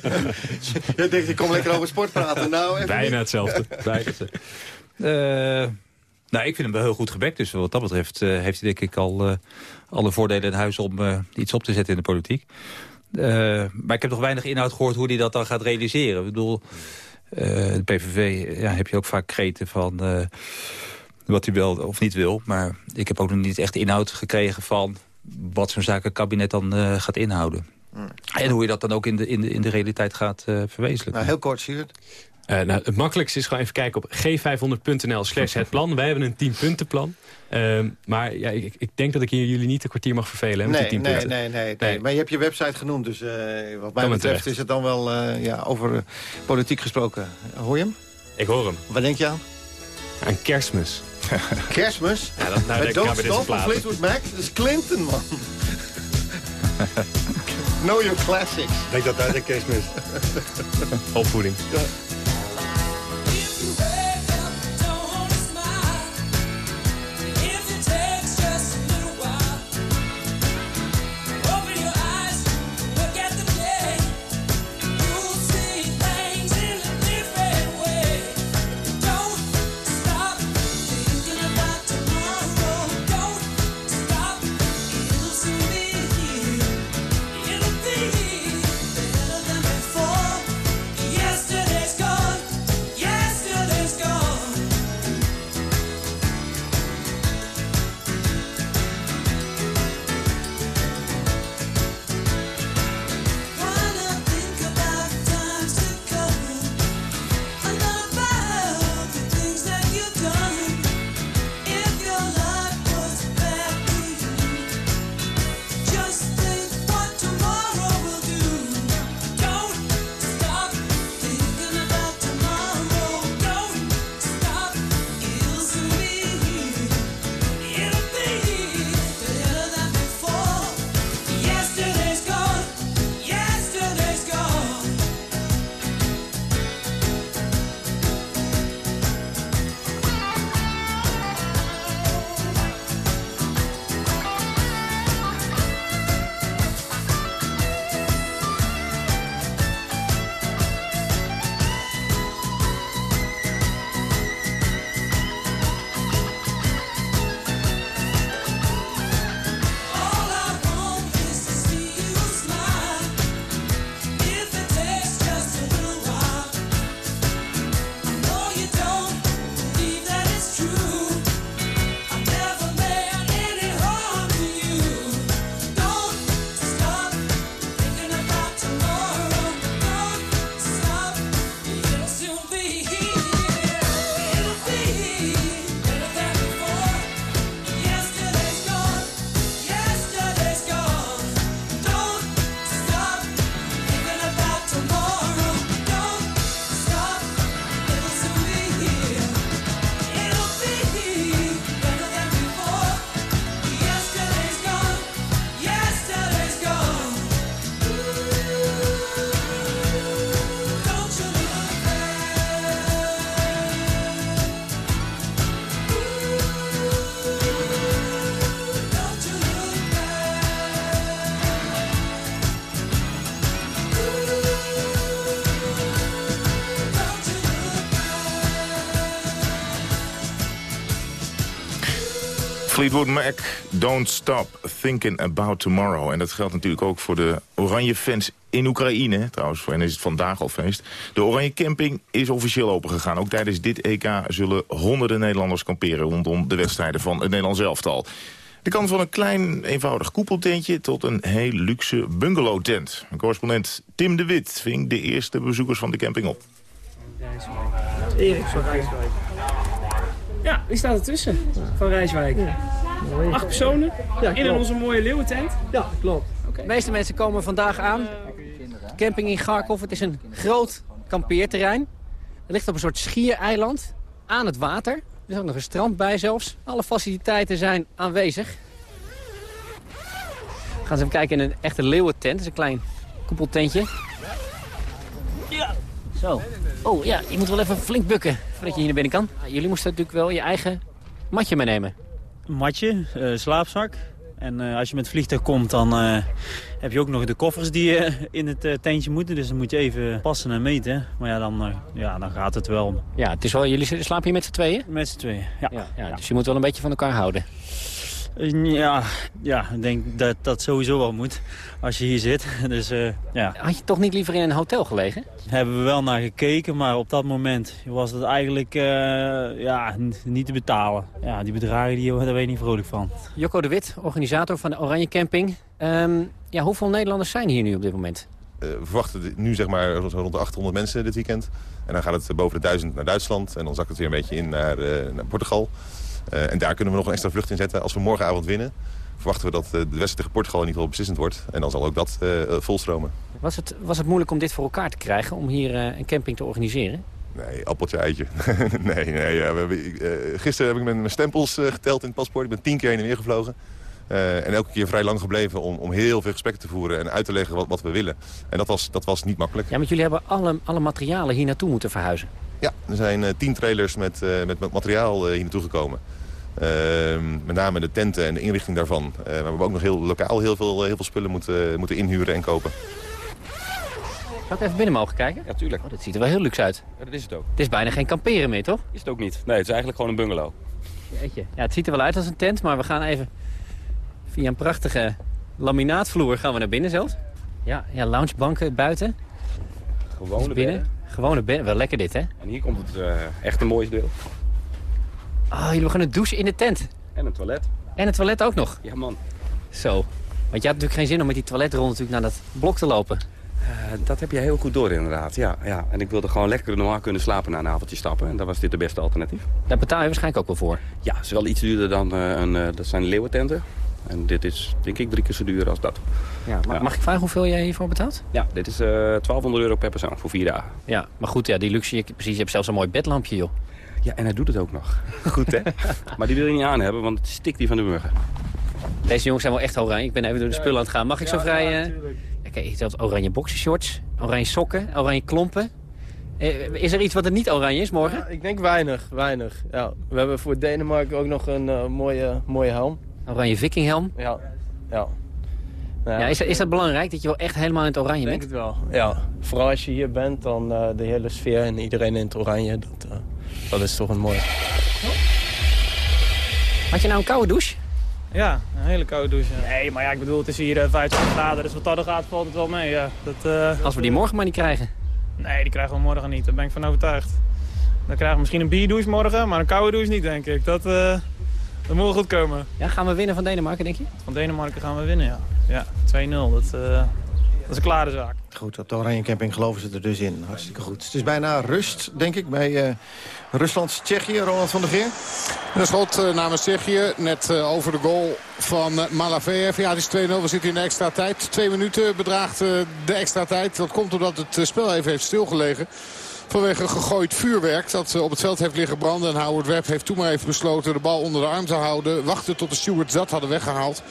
je denkt, ik kom lekker over sport praten. Nou, even Bijna niet. hetzelfde. Bijna hetzelfde. nou, ik vind hem wel heel goed gebekt. Dus wat dat betreft heeft hij denk ik al alle voordelen in huis... om iets op te zetten in de politiek. maar ik heb nog weinig inhoud gehoord hoe hij dat dan gaat realiseren. Ik bedoel, de PVV ja, heb je ook vaak kreten van wat hij wel of niet wil. Maar ik heb ook nog niet echt inhoud gekregen van wat zo'n zakenkabinet dan uh, gaat inhouden. Hmm. En hoe je dat dan ook in de, in de, in de realiteit gaat uh, verwezenlijken. Nou, heel kort, Siewert. Uh, nou, het makkelijkste is gewoon even kijken op g500.nl slash het plan. Wij hebben een 10 punten plan. Uh, maar ja, ik, ik, denk dat ik hier jullie niet een kwartier mag vervelen. Hè, met nee, die 10 nee, punten. nee, nee, nee, Maar je hebt je website genoemd. Dus uh, wat mij betreft is het dan wel ja, over politiek gesproken. Hoor je hem? Ik hoor hem. Waar denk je aan? Aan kerstmis. Kerstmis? Ja, dat, nou, Met Don't Stop van Fleetwood Mac? Dat is Clinton, man. know your classics. Ik denk dat daar de kerstmis. Opvoeding. Ja. Fleetwood Mac, Don't Stop Thinking About Tomorrow. En dat geldt natuurlijk ook voor de oranje fans in Oekraïne. Trouwens, hen is het vandaag al feest. De oranje camping is officieel opengegaan. Ook tijdens dit EK zullen honderden Nederlanders kamperen... rondom de wedstrijden van het Nederlands elftal. De kan van een klein, eenvoudig koepeltentje tot een heel luxe bungalowtent. Correspondent Tim de Wit ving de eerste bezoekers van de camping op. Erik van Rijswijk. Ja, wie staat ertussen van Rijswijk? Acht personen in onze mooie leeuwentent. Ja, klopt. De meeste mensen komen vandaag aan. Camping in Garkov. Het is een groot kampeerterrein. Het ligt op een soort schiereiland aan het water. Er is ook nog een strand bij zelfs. Alle faciliteiten zijn aanwezig. We gaan eens even kijken in een echte leeuwentent. Het is een klein koepeltentje. Ja. Zo. Oh ja, je moet wel even flink bukken voordat je hier naar binnen kan. Jullie moesten natuurlijk wel je eigen matje meenemen. Een matje, eh, slaapzak. En eh, als je met het vliegtuig komt, dan eh, heb je ook nog de koffers die in het tentje moeten. Dus dan moet je even passen en meten. Maar ja, dan, ja, dan gaat het wel. Ja, het is wel, jullie slapen hier met z'n tweeën? Met z'n tweeën, ja. ja, Dus je moet wel een beetje van elkaar houden. Eh, Ja, ja, ik denk dat dat sowieso wel moet als je hier zit. Dus, eh, ja. Had je toch niet liever in een hotel gelegen? Hebben we wel naar gekeken, maar op dat moment was het eigenlijk eh, ja, niet te betalen. Ja, die bedragen, die, daar ben je niet vrolijk van. Jocko de Wit, organisator van de Oranje Camping. Ehm, ja, hoeveel Nederlanders zijn hier nu op dit moment? Eh, we verwachten nu zeg maar rond de 800 mensen dit weekend. En dan gaat het boven de 1000 naar Duitsland. En dan zakt het weer een beetje in naar, eh, naar Portugal. Eh, en daar kunnen we nog een extra vlucht in zetten. Als we morgenavond winnen, verwachten we dat eh, de wedstrijd tegen Portugal in ieder geval beslissend wordt. En dan zal ook dat eh, volstromen. Was het, was het moeilijk om dit voor elkaar te krijgen, om hier een camping te organiseren? Nee, appeltje eitje. nee, nee. Ja, we hebben, gisteren heb ik mijn, mijn stempels geteld in het paspoort. Ik ben tien keer heen en weer gevlogen. En elke keer vrij lang gebleven om, om heel veel gesprekken te voeren... en uit te leggen wat, wat we willen. En dat was, dat was niet makkelijk. Ja, want jullie hebben alle, alle materialen hier naartoe moeten verhuizen. Ja, er zijn tien trailers met, met, met materiaal hier naartoe gekomen. Ehm, met name de tenten en de inrichting daarvan. Eh, maar we hebben ook nog heel lokaal heel veel, heel veel spullen moeten, moeten inhuren en kopen. Zou ik even binnen mogen kijken? Ja, tuurlijk. Oh, dit ziet er wel heel luxe uit. Ja, dat is het ook. Het is bijna geen kamperen meer, toch? Is het ook niet. Nee, het is eigenlijk gewoon een bungalow. Jeetje. Ja, het ziet er wel uit als een tent, maar we gaan even via een prachtige laminaatvloer gaan we naar binnen zelfs. Ja, ja loungebanken buiten. Gewone Dus binnen. bedden. Gewone binnen. Wel lekker dit, hè? En hier komt het eh, echt een mooiste deel. Oh, jullie gaan het douchen in de tent. En een toilet. En het toilet ook nog. Ja, man. Zo. Want je had natuurlijk geen zin om met die toiletrol natuurlijk naar dat blok te lopen. Eh, dat heb je heel goed door inderdaad, ja, ja. En ik wilde gewoon lekker normaal kunnen slapen na een avondje stappen. En daar was dit de beste alternatief. Daar betaal je waarschijnlijk ook wel voor. Ja, het is wel iets duurder dan eh, een... eh, dat zijn leeuwententen. En dit is denk ik drie keer zo duur als dat. Ja, mag, mag ik vragen hoeveel jij hiervoor betaalt? Ja, dit is eh 1200 euro per persoon voor vier dagen. Ja, maar goed, ja, die luxe, je, precies, je hebt zelfs een mooi bedlampje, joh. Ja, en hij doet het ook nog. Goed, hè? maar die wil je niet aan hebben, want het stikt hier van de muggen. Deze jongens zijn wel echt oranje. Ik ben even door de spullen aan het gaan. Mag ik zo vrij... eh, ja, kijk, je hebt oranje boxershorts, oranje sokken, oranje klompen. Eh, Is er iets wat er niet oranje is morgen? Ja, ik denk weinig, weinig. Ja, we hebben voor Denemarken ook nog een eh, mooie, mooie helm. Oranje vikinghelm. Ja, ja. Nou Ja, is, dat- is dat belangrijk, dat je wel echt helemaal in het oranje Ik denk bent? het wel. Ja, vooral als je hier bent, dan eh, de hele sfeer en iedereen in het oranje. Dat, eh, dat is toch een mooi. Had je nou een koude douche? Ja, een hele koude douche. Nee, maar ja, ik bedoel, het is hier eh, 25 graden, dus wat dat er gaat valt het wel mee. Ja. Dat, eh, Als we die morgen maar niet krijgen. Nee, die krijgen we morgen niet, daar ben ik van overtuigd. Dan krijgen we misschien een bierdouche morgen, maar een koude douche niet, denk ik. Dat, eh, dat moet wel goed komen. Ja, gaan we winnen van Denemarken, denk je? Van Denemarken gaan we winnen, ja. Ja, 2-0, dat, eh, dat is een klare zaak. Goed, op de Oranje Camping geloven ze er dus in. Hartstikke goed. Het is bijna rust, denk ik, bij eh Rusland-Tsjechië. Ronald van der Geer. Een schot eh, namens Tsjechië, net eh, over de goal van uh, Malaveev. Ja, het is 2-0, we zitten in de extra tijd. Twee minuten bedraagt de extra tijd. Dat komt omdat het spel even heeft stilgelegen. Vanwege gegooid vuurwerk dat eh, op het veld heeft liggen branden. En Howard Webb heeft toen maar even besloten de bal onder de arm te houden. Wachten tot de stewards dat hadden weggehaald.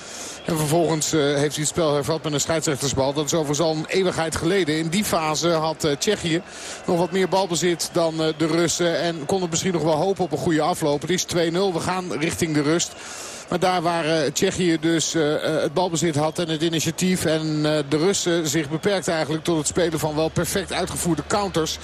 En vervolgens uh, heeft hij het spel hervat met een scheidsrechtersbal. Dat is overigens al een eeuwigheid geleden. In die fase had uh, Tsjechië nog wat meer balbezit dan de Russen. En kon misschien nog wel hopen op een goede afloop. Het is 2-0. We gaan richting de rust. Maar daar waar Tsjechië dus het balbezit had en het initiatief... en de Russen zich beperkt eigenlijk tot het spelen van wel perfect uitgevoerde counters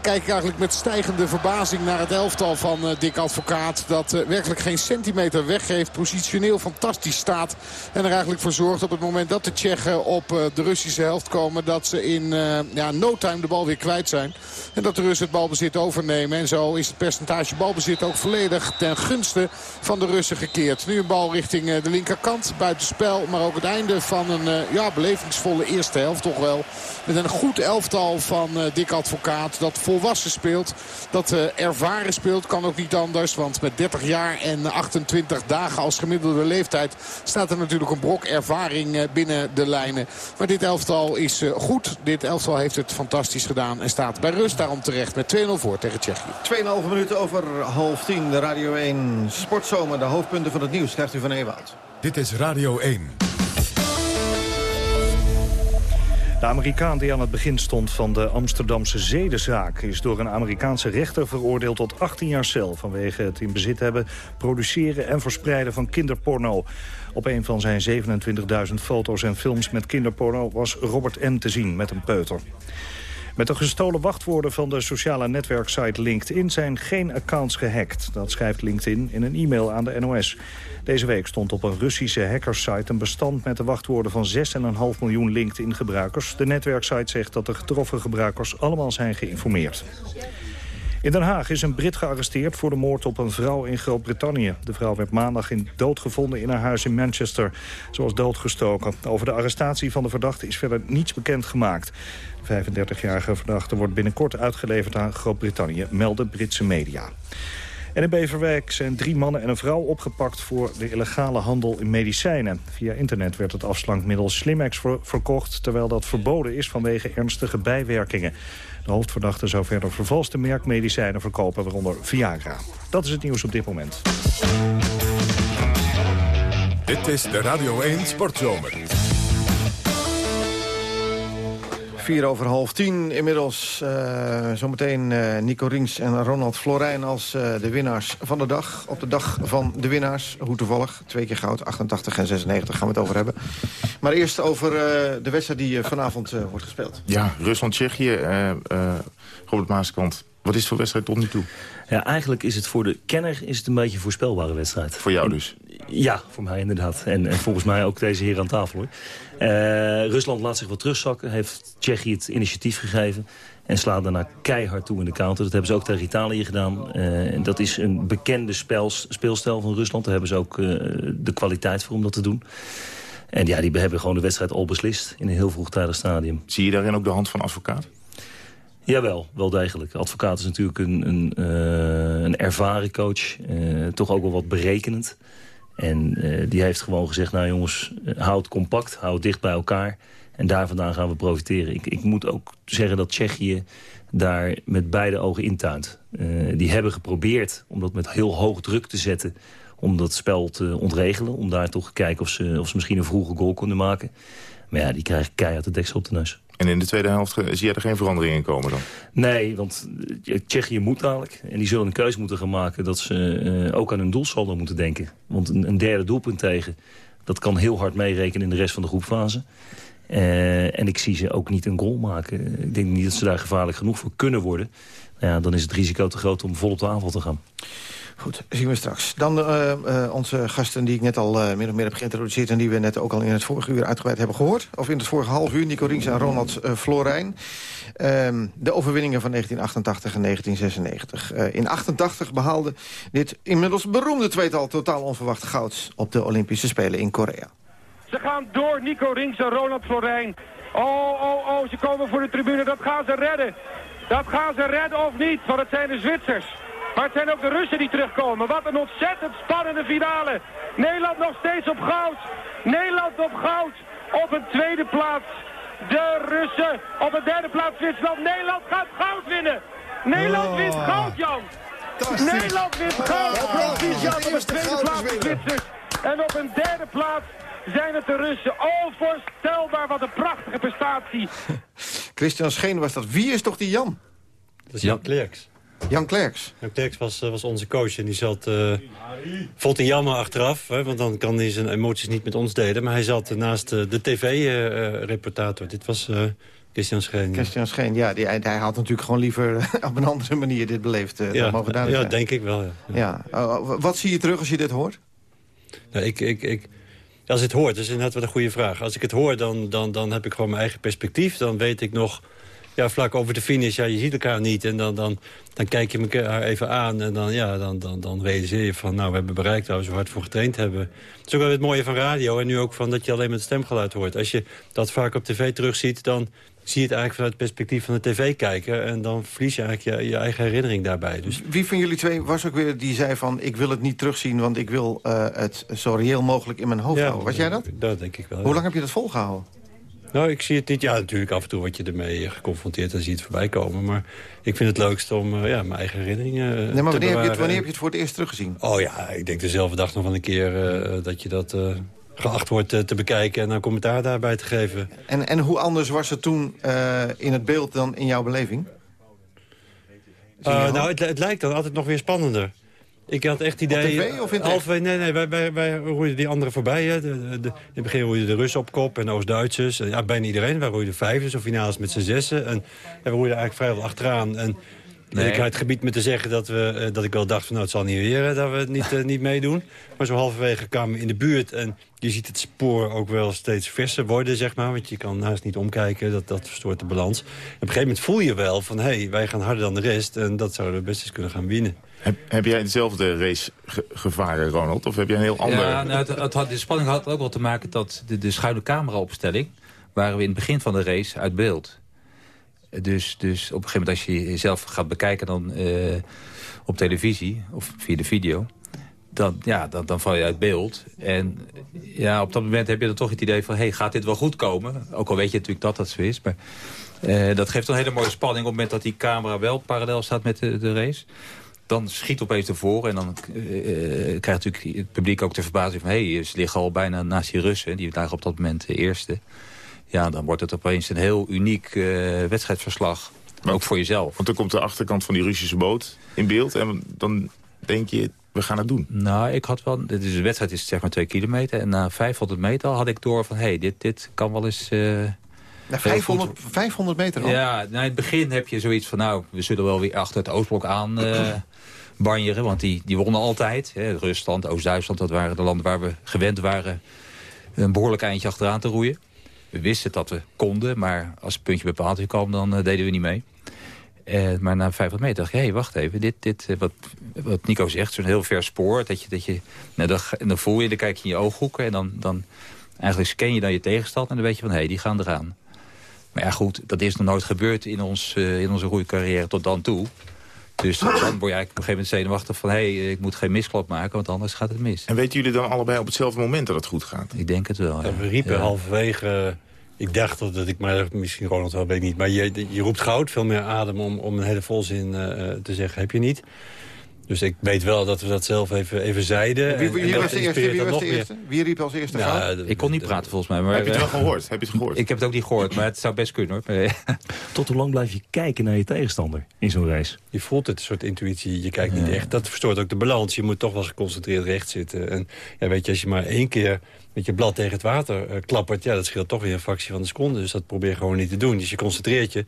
kijk eigenlijk met stijgende verbazing naar het elftal van uh, Dick Advocaat. Dat uh, werkelijk geen centimeter weggeeft. Positioneel fantastisch staat. En er eigenlijk voor zorgt op het moment dat de Tsjechen op uh, de Russische helft komen. Dat ze in ja, no time de bal weer kwijt zijn. En dat de Russen het balbezit overnemen. En zo is het percentage balbezit ook volledig ten gunste van de Russen gekeerd. Nu een bal richting de linkerkant. Buitenspel. Maar ook het einde van een ja, belevingsvolle eerste helft toch wel. Met een goed elftal van Dick Advocaat. Dat volwassen speelt. Dat uh, ervaren speelt. Kan ook niet anders. Want met 30 jaar en 28 dagen als gemiddelde leeftijd... staat er natuurlijk een brok ervaring uh, binnen de lijnen. Maar dit elftal is uh, goed. Dit elftal heeft het fantastisch gedaan. En staat bij rust daarom terecht met 2-0 voor tegen Tsjechië. 2,5 minuten over half 10. De Radio 1 Sportzomer. De hoofdpunten van het nieuws krijgt u van Ewout. Dit is Radio 1. De Amerikaan die aan het begin stond van de Amsterdamse zedenzaak... is door een Amerikaanse rechter veroordeeld tot 18 jaar cel... vanwege het in bezit hebben, produceren en verspreiden van kinderporno. Op een van zijn 27.000 foto's en films met kinderporno... was Robert M. te zien met een peuter. Met de gestolen wachtwoorden van de sociale netwerksite LinkedIn... zijn geen accounts gehackt. Dat schrijft LinkedIn in een e-mail aan de NOS. Deze week stond op een Russische hackersite een bestand met de wachtwoorden van 6,5 miljoen LinkedIn-gebruikers. De netwerksite zegt dat de getroffen gebruikers allemaal zijn geïnformeerd. In Den Haag is een Brit gearresteerd voor de moord op een vrouw in Groot-Brittannië. De vrouw werd maandag in doodgevonden in haar huis in Manchester. zoals doodgestoken. Over de arrestatie van de verdachte is verder niets bekend gemaakt. De 35-jarige verdachte wordt binnenkort uitgeleverd aan Groot-Brittannië, melden Britse media. En in Beverwijk zijn drie mannen en een vrouw opgepakt voor de illegale handel in medicijnen. Via internet werd het afslankmiddel Slimex verkocht... terwijl dat verboden is vanwege ernstige bijwerkingen. De hoofdverdachte zou verder vervalste merkmedicijnen verkopen, waaronder Viagra. Dat is het nieuws op dit moment. Dit is de Radio 1 Sportzomer. Vier over half tien. Inmiddels uh, zometeen uh, Nico Rings en Ronald Florijn als uh, de winnaars van de dag. Op de dag van de winnaars. Hoe toevallig. Twee keer goud, 88 en 96 gaan we het over hebben. Maar eerst over de wedstrijd die vanavond wordt gespeeld. Ja, Rusland-Tsjechië. Robert Maaskant. Wat is het voor wedstrijd tot nu toe? Ja, eigenlijk is het voor de kenner is het een beetje een voorspelbare wedstrijd. Voor jou dus? Ja, voor mij inderdaad. En, en volgens mij ook deze heer aan tafel. hoor. Uh, Rusland laat zich wat terugzakken. Heeft Tsjechië het initiatief gegeven. En slaat daarna keihard toe in de counter. Dat hebben ze ook tegen Italië gedaan. Uh, en dat is een bekende speelstijl van Rusland. Daar hebben ze ook uh, de kwaliteit voor om dat te doen. En ja, die hebben gewoon de wedstrijd al beslist. In een heel vroegtijdig stadium. Zie je daarin ook de hand van advocaat? Jawel, wel degelijk. Advocaat is natuurlijk een, een, uh, een ervaren coach. Uh, toch ook wel wat berekenend. En uh, die heeft gewoon gezegd, nou jongens, houd compact, houd dicht bij elkaar. En daar vandaan gaan we profiteren. Ik, ik moet ook zeggen dat Tsjechië daar met beide ogen intuint. die hebben geprobeerd om dat met heel hoog druk te zetten... om dat spel te ontregelen. Om daar toch te kijken of ze, of ze misschien een vroege goal konden maken. Maar ja, die krijgen keihard de deksel op de neus. En in de tweede helft zie je er geen verandering in komen dan? Nee, want Tsjechië moet dadelijk. En die zullen een keuze moeten gaan maken dat ze uh, ook aan hun doelsaldo moeten denken. Want een, een, derde doelpunt tegen, dat kan heel hard meerekenen in de rest van de groepfase. En ik zie ze ook niet een goal maken. Ik denk niet dat ze daar gevaarlijk genoeg voor kunnen worden. Nou ja, dan is het risico te groot om vol op de aanval te gaan. Goed, zien we straks. Dan uh, uh, onze gasten die ik net al uh, meer of meer heb geïntroduceerd... en die we net ook al in het vorige uur uitgebreid hebben gehoord. Of in het vorige half uur, Nico Rings en Ronald Florijn. Ehm, de overwinningen van 1988 en 1996. in 88 behaalde dit inmiddels beroemde tweetal... totaal onverwacht goud op de Olympische Spelen in Korea. Ze gaan door, Nico Rings en Ronald Florijn. Oh, oh, oh, ze komen voor de tribune. Dat gaan ze redden. Dat gaan ze redden of niet, want het zijn de Zwitsers. Maar het zijn ook de Russen die terugkomen. Wat een ontzettend spannende finale. Nederland nog steeds op goud. Nederland op goud. Op een tweede plaats. De Russen. Op een derde plaats Zwitserland. Nederland gaat goud winnen. Nederland oh. wint goud, Jan. Nederland wint goud. Jan op een tweede plaats de Zwitsers. En op een derde plaats zijn het de Russen. Onvoorstelbaar, wat een prachtige prestatie. Christian Scheen was dat. Wie is toch die Jan? Dat is Jan Klerks. Jan Klerks. Jan Klerks was, eh, was onze coach en die zat... Uh, vond hij jammer achteraf, hè, want dan kan hij zijn emoties niet met ons delen. Maar hij zat naast uh, de tv-reportator. Dit was Christian Scheen. Christian Scheen, ja, die, hij, had natuurlijk gewoon liever op een andere manier dit beleefd. Uh, ja, mogen ja zijn. denk ik wel. Ja. ja. Uh, wat zie je terug als je dit hoort? Nou, ik, ik, ik, als het hoort, dat is inderdaad wel een goede vraag. Als ik het hoor, dan, dan, dan heb ik gewoon mijn eigen perspectief. Dan weet ik nog, ja, vlak over de finish, ja, je ziet elkaar niet. En dan, dan, dan kijk je elkaar even aan en dan, ja, dan, dan, dan realiseer je van... nou, we hebben bereikt waar we zo hard voor getraind hebben. Het is ook wel het mooie van radio en nu ook van dat je alleen met het stemgeluid hoort. Als je dat vaak op tv terugziet, dan zie je het eigenlijk vanuit het perspectief van de tv-kijker... en dan verlies je eigenlijk je, je, eigen herinnering daarbij. Dus... Wie van jullie twee was ook weer die zei van... ik wil het niet terugzien, want ik wil uh, het zo reëel mogelijk in mijn hoofd ja, houden. Was jij dat? Dat denk ik wel. Hoe lang heb je dat volgehouden? Nou, ik zie het niet. Ja, natuurlijk af en toe word je ermee geconfronteerd en zie je het voorbij komen. Maar ik vind het leukst om uh, ja, mijn eigen herinneringen uh, nee, maar wanneer heb, je het, wanneer heb je het voor het eerst teruggezien? Oh ja, ik denk dezelfde dag nog van een keer uh, dat je dat geacht wordt te bekijken... en een commentaar daarbij te geven. En, en hoe anders was het toen in het beeld dan in jouw beleving? nou, het, het lijkt dan altijd nog weer spannender. Ik had echt het idee... Op tv of in het Nee, nee, wij, wij, wij roeiden die anderen voorbij. Hè. De, de, de, in het begin roeiden de Russen op kop en Oost-Duitsers. Ja, bijna iedereen. Wij roeiden vijfdes of finales met z'n zessen. En we roeiden eigenlijk vrijwel achteraan. En nee. ik had het gebied met te zeggen dat, we, dat ik wel dacht... van nou, het zal niet weer dat we het niet, uh, niet meedoen. Maar zo halverwege kwamen we in de buurt... en je ziet het spoor ook wel steeds verser worden, zeg maar. Want je kan haast niet omkijken, dat, dat verstoort de balans. En op een gegeven moment voel je wel van... hé, hey, wij gaan harder dan de rest en dat zouden we best eens kunnen gaan winnen. Heb, jij dezelfde race ge gevaren, Ronald? Of heb jij een heel ander... Ja, nou, het, het had, de spanning had ook wel te maken dat de, schuine cameraopstelling... waren we in het begin van de race uit beeld. Dus, dus op een gegeven moment als je jezelf gaat bekijken dan uh, op televisie... of via de video, dan, ja, dan, dan val je uit beeld. En ja, op dat moment heb je dan toch het idee van... hey, gaat dit wel goed komen? Ook al weet je natuurlijk dat dat zo is. Maar uh, dat geeft een hele mooie spanning... op het moment dat die camera wel parallel staat met de, de race dan schiet opeens ervoor. En dan uh, krijgt natuurlijk het publiek ook de verbazing van... hé, hey, ze liggen al bijna naast die Russen. Die lagen op dat moment de eerste. Ja, dan wordt het opeens een heel uniek uh, wedstrijdverslag. Maar ook voor jezelf. Want dan komt de achterkant van die Russische boot in beeld. En dan denk je, we gaan het doen. Nou, ik had wel... Dit is, de wedstrijd is zeg maar twee kilometer. En na 500 meter al had ik door van... hé, hey, dit, dit kan wel eens... Uh, na 500, 500 meter al? Ja, nou, in het begin heb je zoiets van... nou, we zullen wel weer achter het Oostblok aan... Uh, banjeren, want die, die wonnen altijd. Hè. Rusland, Oost-Duitsland, dat waren de landen waar we gewend waren... een behoorlijk eindje achteraan te roeien. We wisten dat we konden, maar als het puntje bepaald kwam... dan uh, deden we niet mee. Uh, maar na 500 meter dacht ik, hé, hey, wacht even. Dit, dit, uh, wat, wat Nico zegt, zo'n heel ver spoor. Dat je, dat je, nou, dan, dan voel je, dan kijk je in je ooghoeken... en dan, dan eigenlijk scan je dan je tegenstand... en dan weet je van, hé, hey, die gaan eraan. Maar ja, goed, dat is nog nooit gebeurd in, ons, in onze roeicarrière tot dan toe... Dus dan word je eigenlijk op een gegeven moment zenuwachtig van... hé, hey, ik moet geen misklap maken, want anders gaat het mis. En weten jullie dan allebei op hetzelfde moment dat het goed gaat? Ik denk het wel, ja. We riepen ja. halverwege... Ik dacht dat ik, maar misschien Ronald wel, weet ik niet. Maar je, je roept goud, veel meer adem om, om een hele volzin uh, te zeggen, heb je niet. Dus ik weet wel dat we dat zelf even, even zeiden. Wie, wie, wie was, de eerste, wie was de eerste? Wie riep als eerste Ik kon niet praten volgens mij. Maar, heb je het wel gehoord? Heb je het gehoord? Ik heb het ook niet gehoord, maar het zou best kunnen hoor. Tot hoe lang blijf je kijken naar je tegenstander in zo'n race? Je voelt het, een soort intuïtie. Je kijkt niet ja. echt. Dat verstoort ook de balans. Je moet toch wel geconcentreerd recht zitten. En ja, weet je, als je maar één keer met je blad tegen het water uh, klappert... ja, dat scheelt toch weer een fractie van de seconde. Dus dat probeer je gewoon niet te doen. Dus je concentreert je.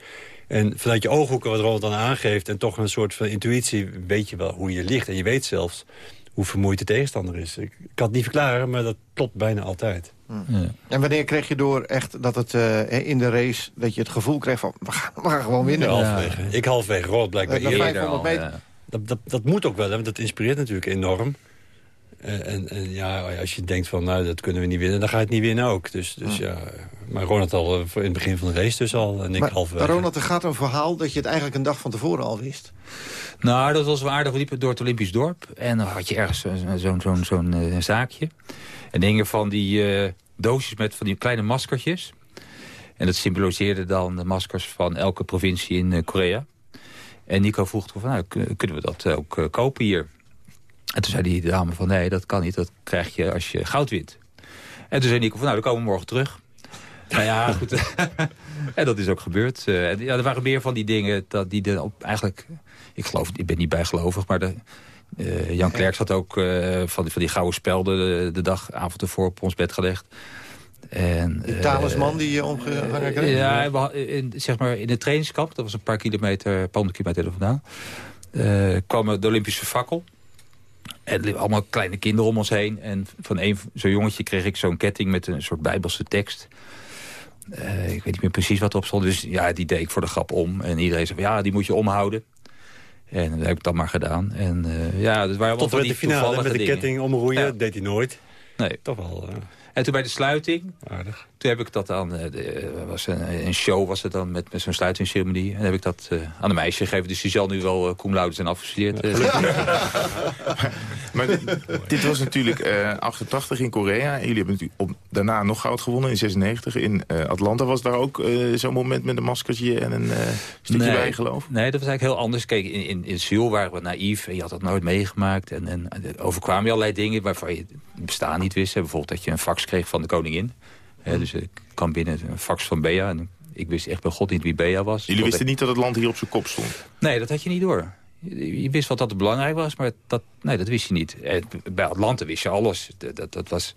En vanuit je ooghoeken, wat Ronald dan aangeeft... en toch een soort van intuïtie, weet je wel hoe je ligt. En je weet zelfs hoe vermoeid de tegenstander is. Ik, kan het niet verklaren, maar dat klopt bijna altijd. Ja. En wanneer kreeg je door echt dat het uh, in de race... dat je het gevoel kreeg van, we gaan, we gaan gewoon winnen? Ja. Ik halverwege, Ronald blijkbaar uh, eerder 500 meter. Al, dat, dat, dat moet ook wel, hè, want dat inspireert natuurlijk enorm. En, en ja, als je denkt van, nou, dat kunnen we niet winnen... dan ga je het niet winnen ook. Dus, dus ja, maar Ronald al in het begin van de race dus al. En ik maar, halverwege. Ronald, er gaat een verhaal dat je het eigenlijk een dag van tevoren al wist. Nou, dat was wel aardig. We liepen door het Olympisch dorp. En dan had je ergens zo'n zo, zo, zo uh, zaakje. En dingen van die uh, doosjes met van die kleine maskertjes. En dat symboliseerde dan de maskers van elke provincie in uh, Korea. En Nico vroeg van, nou, kunnen we dat ook kopen hier? En toen zei die dame van, nee, dat kan niet. Dat krijg je als je goud wint. En toen zei Nico van, nou, dan komen we morgen terug. Nou ja, goed. en dat is ook gebeurd. Uh, ja, er waren meer van die dingen dat die de, op, eigenlijk... Ik geloof, ik ben niet bijgelovig, maar de, uh, Jan Klerks had ook uh, van, van die gouden spelden de, de dag, avond ervoor op ons bed gelegd. En, Die eh, talisman die je omgehangen kreeg? Ja, we in, zeg maar in het trainingskamp, dat was een paar kilometer, een paar honderd kilometer er vandaan, eh, kwam de Olympische fakkel. En er liepen allemaal kleine kinderen om ons heen. En van een zo'n jongetje kreeg ik zo'n ketting met een soort bijbelse tekst. Eh, ik weet niet meer precies wat erop stond. Dus ja, die deed ik voor de grap om. En iedereen zei van, ja, die moet je omhouden. En dat heb ik dan maar gedaan. En eh, ja, dat waren Tot met de finale met de dingen. ketting omroeien, deed hij nooit. Nee. Toch wel. eh, En toen bij de sluiting, aardig. Toen heb ik dat aan, eh, de, was een, een show was het dan met, met zo'n sluitingsceremonie. En heb ik dat eh, aan een meisje gegeven. Dus die zal nu wel uh, cum laude zijn afgestudeerd. eh. Maar dit, was natuurlijk eh 88 in Korea. En jullie hebben natuurlijk op, daarna nog goud gewonnen in 96. In eh, Atlanta was daar ook eh, zo'n moment met een maskertje en een eh stukje nee, bijgeloof. Nee, dat was eigenlijk heel anders. Kijk, in, in, in Seoul waren we naïef en je had dat nooit meegemaakt. En, en er overkwamen je allerlei dingen waarvan je het bestaan niet wist. Hè. Bijvoorbeeld dat je een fax kreeg van de koningin. Dus ik kwam binnen een fax van Bea. En ik wist echt bij god niet wie Bea was. Jullie wisten niet dat het land hier op zijn kop stond? Nee, dat had je niet door. Je wist wat dat belangrijk was, maar dat, nee, dat wist je niet. Eh, Bij Atlanta wist je alles. Dat, dat, dat was,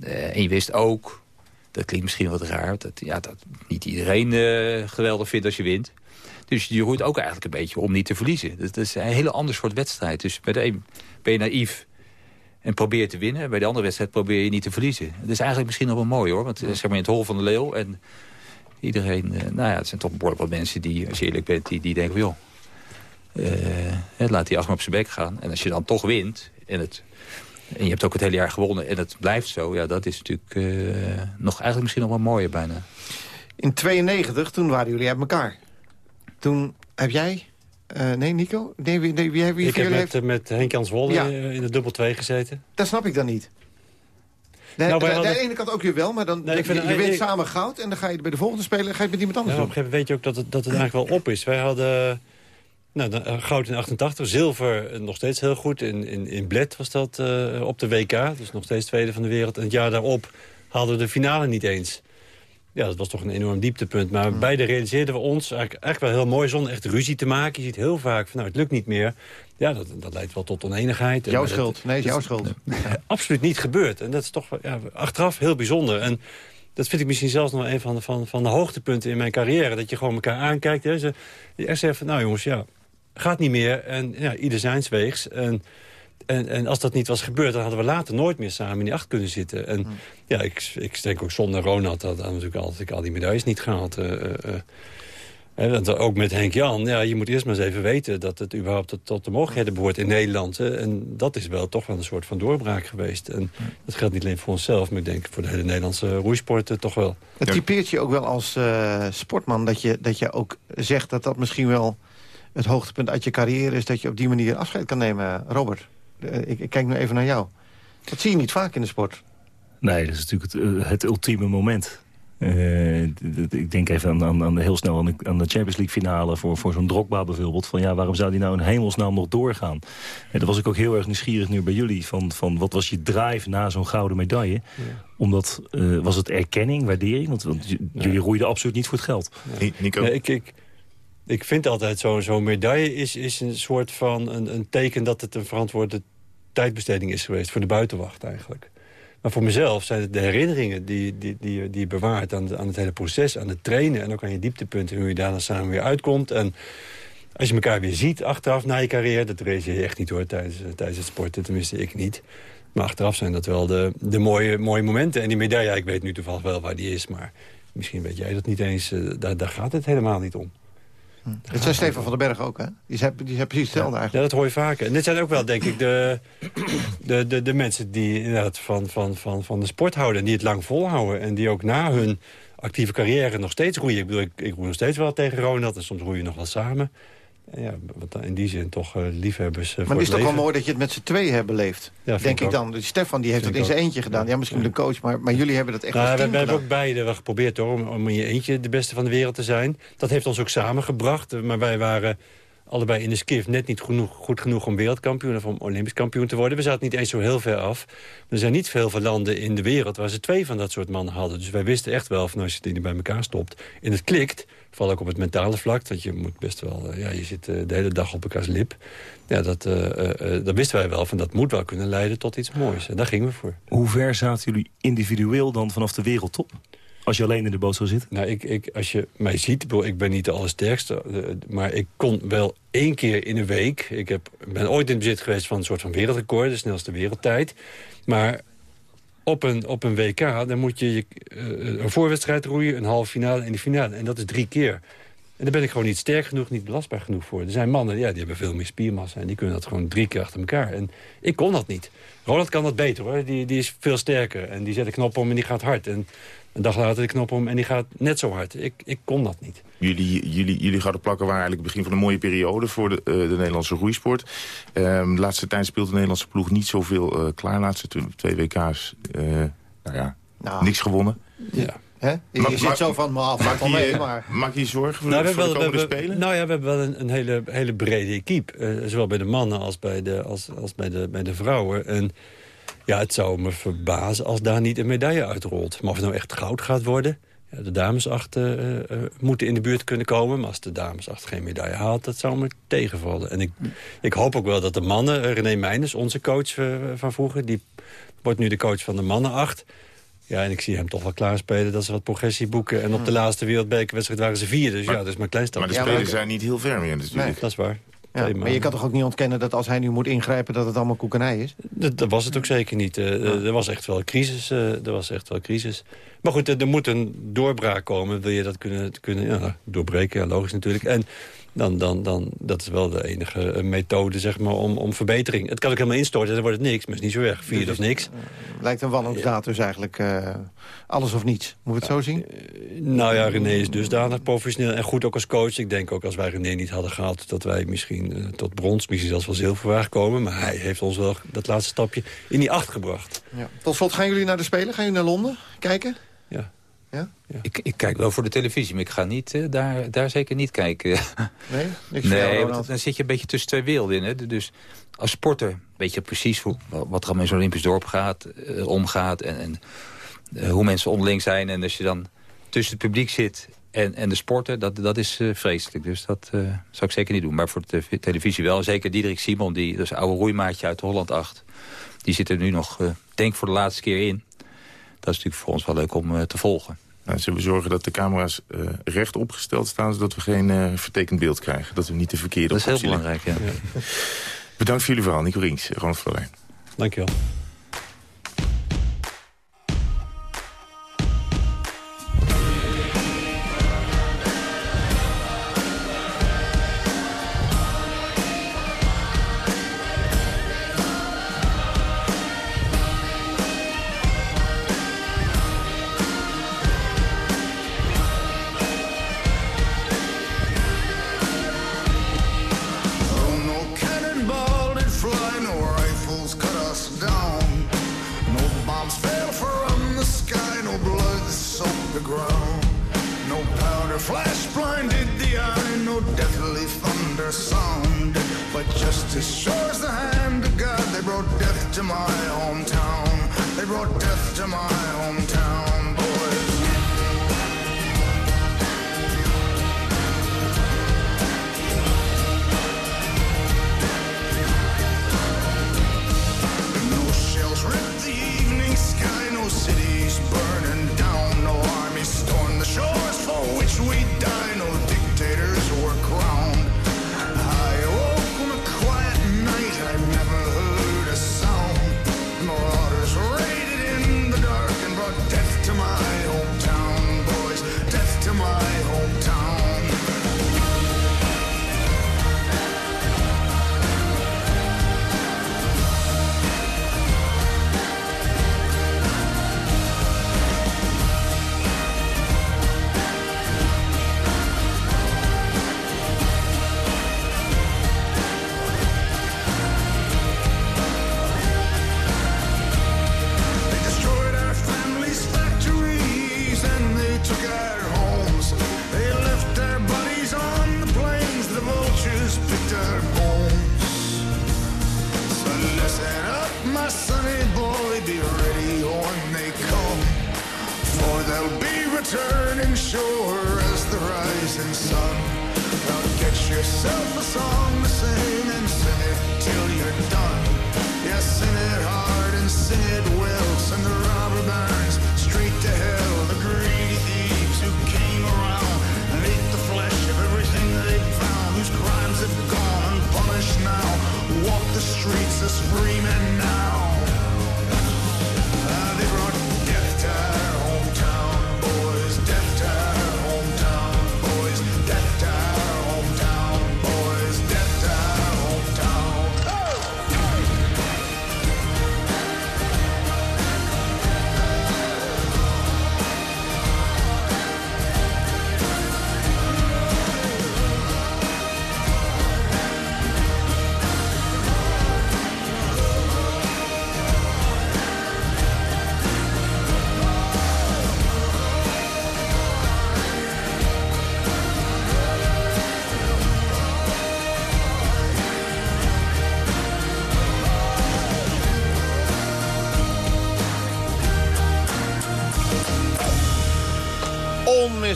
eh, en je wist ook, dat klinkt misschien wat raar... dat, ja, dat niet iedereen eh, geweldig vindt als je wint. Dus je roeit ook eigenlijk een beetje om niet te verliezen. Dat, dat is een hele ander soort wedstrijd. Dus bij de een ben je naïef en probeer je te winnen. Bij de andere wedstrijd probeer je niet te verliezen. Dat is eigenlijk misschien nog wel mooi hoor. Want eh, zeg maar in het hol van de leeuw... en iedereen, eh, nou ja, het zijn toch behoorlijk wat mensen die, als je eerlijk bent... die, die denken van joh, eh, laat die achter op zijn bek gaan. En als je dan toch wint en, het, en je hebt ook het hele jaar gewonnen en het blijft zo... ja, dat is natuurlijk eh, nog eigenlijk misschien nog wel mooier bijna. In 92, toen waren jullie uit elkaar. Toen heb jij... eh, nee, Nico? Nee, wie, nee, wie, wie ik heb met, heeft... eh, met Henk Jans Wolle Ja. eh, in de dubbel 2 gezeten. Dat snap ik dan niet. De, Nou, de- hadden- de ene kant ook weer wel, maar dan Nee, ik vind- je, je wint ik- samen goud... en dan ga je bij de volgende spelen ga je met iemand anders op een gegeven moment weet je ook dat het, dat het eigenlijk wel op is. Wij hadden nou, goud in 88, zilver nog steeds heel goed. In, in, in Bled was dat op de WK, dus nog steeds tweede van de wereld. En het jaar daarop hadden we de finale niet eens. Ja, dat was toch een enorm dieptepunt. Maar Hmm. beide realiseerden we ons eigenlijk, eigenlijk wel heel mooi... zonder echt ruzie te maken. Je ziet heel vaak van, nou, het lukt niet meer. Ja, dat, dat leidt wel tot oneenigheid. En Jouw dat- schuld. Nee, is jouw dat- schuld. absoluut niet gebeurd. En dat is toch ja, achteraf heel bijzonder. En dat vind ik misschien zelfs nog een van de, van, van de hoogtepunten in mijn carrière. Dat je gewoon elkaar aankijkt. Hè. Ze, echt zegt van, nou jongens, ja, gaat niet meer. En ja, ieder zijns weegs. En, en, en als dat niet was gebeurd, dan hadden we later nooit meer samen in die acht kunnen zitten. En ja, ik, ik denk ook zonder Ronald had natuurlijk altijd ik al die medailles niet gehaald. eh, eh, eh. Hè, want ook met Henk Jan, ja, je moet eerst maar eens even weten... dat het überhaupt tot, tot de mogelijkheden behoort in Nederland. hè. En dat is wel toch wel een soort van doorbraak geweest. En dat geldt niet alleen voor onszelf, maar ik denk voor de hele Nederlandse roeisport toch wel. Het typeert je ook wel als eh, sportman dat je, dat je ook zegt dat dat misschien wel het hoogtepunt uit je carrière is... dat je op die manier afscheid kan nemen, Robert. Eh, ik, ik kijk nu even naar jou. Dat zie je niet vaak in de sport. Nee, dat is natuurlijk het, eh, het ultieme moment. Eh, ik denk even aan, aan, aan de, heel snel aan de, aan de Champions League finale... voor, voor zo'n Drogba bijvoorbeeld. Van ja, waarom zou die nou in hemelsnaam nog doorgaan? En daar was ik ook heel erg nieuwsgierig nu bij jullie. Van, van wat was je drive na zo'n gouden medaille? Omdat, eh, was het erkenning, waardering? Want, want jullie roeiden absoluut niet voor het geld. Nico? Nee, ik, ik, ik vind altijd zo'n zo'n medaille is, is een soort van een, een teken... dat het een verantwoorde tijdbesteding is geweest voor de buitenwacht eigenlijk. Maar voor mezelf zijn het de herinneringen die, die, die, die je bewaart aan, aan het hele proces, aan het trainen... en ook aan je dieptepunten, hoe je daarna samen weer uitkomt. En als je elkaar weer ziet achteraf na je carrière... dat realiseer je echt niet hoor, tijdens, eh, tijdens het sporten, tenminste ik niet. Maar achteraf zijn dat wel de, de mooie, mooie momenten. En die medaille, ik weet nu toevallig wel waar die is... maar misschien weet jij dat niet eens, eh, daar, daar gaat het helemaal niet om. Het zijn Stefan van den Berg ook, hè? Die zijn, die zijn precies hetzelfde Ja, eigenlijk. dat hoor je vaker. En dit zijn ook wel, denk ik, de, de, de, de mensen die inderdaad van, van, van, van de sport houden... en die het lang volhouden. En die ook na hun actieve carrière nog steeds roeien. Ik bedoel, ik, ik roei nog steeds wel tegen Ronald... en soms roeien we nog wel samen. Ja, wat in die zin toch eh, liefhebbers eh, Maar het is toch wel mooi dat je het met z'n tweeën hebt beleefd. Ja, denk ik dan. Dus Stefan die heeft het in zijn eentje gedaan. Ja, misschien een coach, maar, maar jullie hebben dat echt Nou, als we, team we hebben ook beide geprobeerd hoor, om, om in je eentje de beste van de wereld te zijn. Dat heeft ons ook samengebracht. Maar wij waren allebei in de skiff net niet genoeg, goed genoeg om wereldkampioen of om olympisch kampioen te worden. We zaten niet eens zo heel ver af. Er zijn niet veel landen in de wereld waar ze twee van dat soort mannen hadden. Dus wij wisten echt wel van als je die bij elkaar stopt en het klikt, vooral ook op het mentale vlak, dat je moet best wel, eh, ja, je zit eh, de hele dag op elkaars lip. Ja, dat, uh, dat wisten wij wel van dat moet wel kunnen leiden tot iets moois. En daar gingen we voor. Hoe ver zaten jullie individueel dan vanaf de wereldtop? Als je alleen in de boot zou zitten? Nou, ik, ik, als je mij ziet, ik ben niet de allersterkste... maar ik kon wel één keer in een week... Ik heb, ben ooit in bezit geweest van een soort van wereldrecord... de snelste wereldtijd. Maar op een, op een WK, dan moet je, een voorwedstrijd roeien... een halve finale en de finale. En dat is drie keer. En daar ben ik gewoon niet sterk genoeg, niet belastbaar genoeg voor. Er zijn mannen, ja, die hebben veel meer spiermassa... en die kunnen dat gewoon drie keer achter elkaar. En ik kon dat niet. Roland kan dat beter, hoor. Die, die is veel sterker. En die zet de knop om en die gaat hard. En een dag later de knop om en die gaat net zo hard. Ik, ik kon dat niet. Jullie, jullie, jullie gouden plakken waren eigenlijk het begin van een mooie periode... voor de, uh, de Nederlandse groeisport. Um, de laatste tijd speelt de Nederlandse ploeg niet zoveel uh, klaar. Laatste twee WK's, uh, nou ja, nou. niks gewonnen. Ja. Hè? Je, ma zit zo van me af, maak, mee, maar... maak je zorgen voor, nou, voor de komende spelen? Nou ja, we hebben wel een, een hele, hele brede equipe. Uh, zowel bij de mannen als bij de, als, als bij de, bij de vrouwen. En ja, het zou me verbazen als daar niet een medaille uitrolt. Maar of het nou echt goud gaat worden... Ja, de dames achter uh, uh, moeten in de buurt kunnen komen. Maar als de dames achter geen medaille haalt, dat zou me tegenvallen. En ik, ik hoop ook wel dat de mannen... René Meijners, onze coach van vroeger... die wordt nu de coach van de mannen acht ja, en ik zie hem toch wel klaarspelen dat ze wat progressie boeken. En op de laatste wereldbekerwedstrijd waren ze vier. Dus ja, dat is maar klein stapje. Maar de spelers zijn niet heel ver meer natuurlijk. Nee, dat is waar. Ja, maar je kan toch ook niet ontkennen dat als hij nu moet ingrijpen... dat het allemaal koekenij is? Dat, dat was het ook zeker niet. Uh, er was echt wel crisis. Uh, er was echt wel crisis. Maar goed, er, er moet een doorbraak komen. Wil je dat kunnen, kunnen ja, doorbreken? Ja, logisch natuurlijk. En dan, dan, dan dat is wel de enige eh, methode zeg maar, om, om verbetering. Het kan ook helemaal instorten, dan wordt het niks. Maar het is niet zo erg. Vier dus of niks. lijkt een wanhoopsdaad dus eigenlijk uh, alles of niets. Moet het zo zien? Uh, nou ja, René is dusdanig professioneel en goed ook als coach. Ik denk ook als wij René niet hadden gehad... dat wij misschien tot brons, misschien zelfs wel zilver waren gekomen. Maar hij heeft ons wel dat laatste stapje in die acht gebracht. Ja. Tot slot, gaan jullie naar de Spelen? Gaan jullie naar Londen kijken? Ja. Ja? ja? Ik, ik, kijk wel voor de televisie, maar ik ga niet, uh, daar, daar zeker niet kijken. Nee? Niks nee, want dan zit je een beetje tussen twee werelden in. Hè? Dus als sporter weet je precies hoe, wat er met zo'n Olympisch dorp gaat, uh, omgaat... en, en uh, hoe mensen onderling zijn. En als je dan tussen het publiek zit en, en de sporter, dat, dat is vreselijk. Dus dat zou ik zeker niet doen. Maar voor de televisie wel. Zeker Diederik Simon, die, dat is een oude roeimaatje uit Holland 8... die zit er nu nog, denk voor de laatste keer in. Dat is natuurlijk voor ons wel leuk om te volgen. Nou, zullen we zorgen dat de camera's uh, recht opgesteld staan... zodat we geen uh, vertekend beeld krijgen. Dat we niet de verkeerde Dat is heel belangrijk, ja. ja. Bedankt voor jullie verhaal, Nico Rings, Ronald Florijn. Dank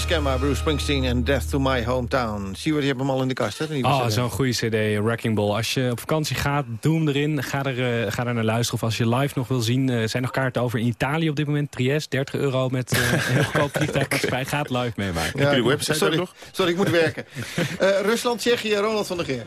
Bruce Springsteen en Death to My Hometown. Zie je, je hebt hem al in de kast, hè? Oh, zo'n goede cd, Wrecking Ball. Als je op vakantie gaat, doe hem erin. Ga er, eh, ga er naar luisteren. Of als je live nog wil zien, eh, zijn nog kaarten over in Italië op dit moment. Trieste, 30 euro met eh, een heel goedkoop vliegtuigmaatschappij. Ga het live meemaken. Ja, sorry, sorry, ik moet werken. Eh, Rusland, Tsjechië, Ronald van der Geer.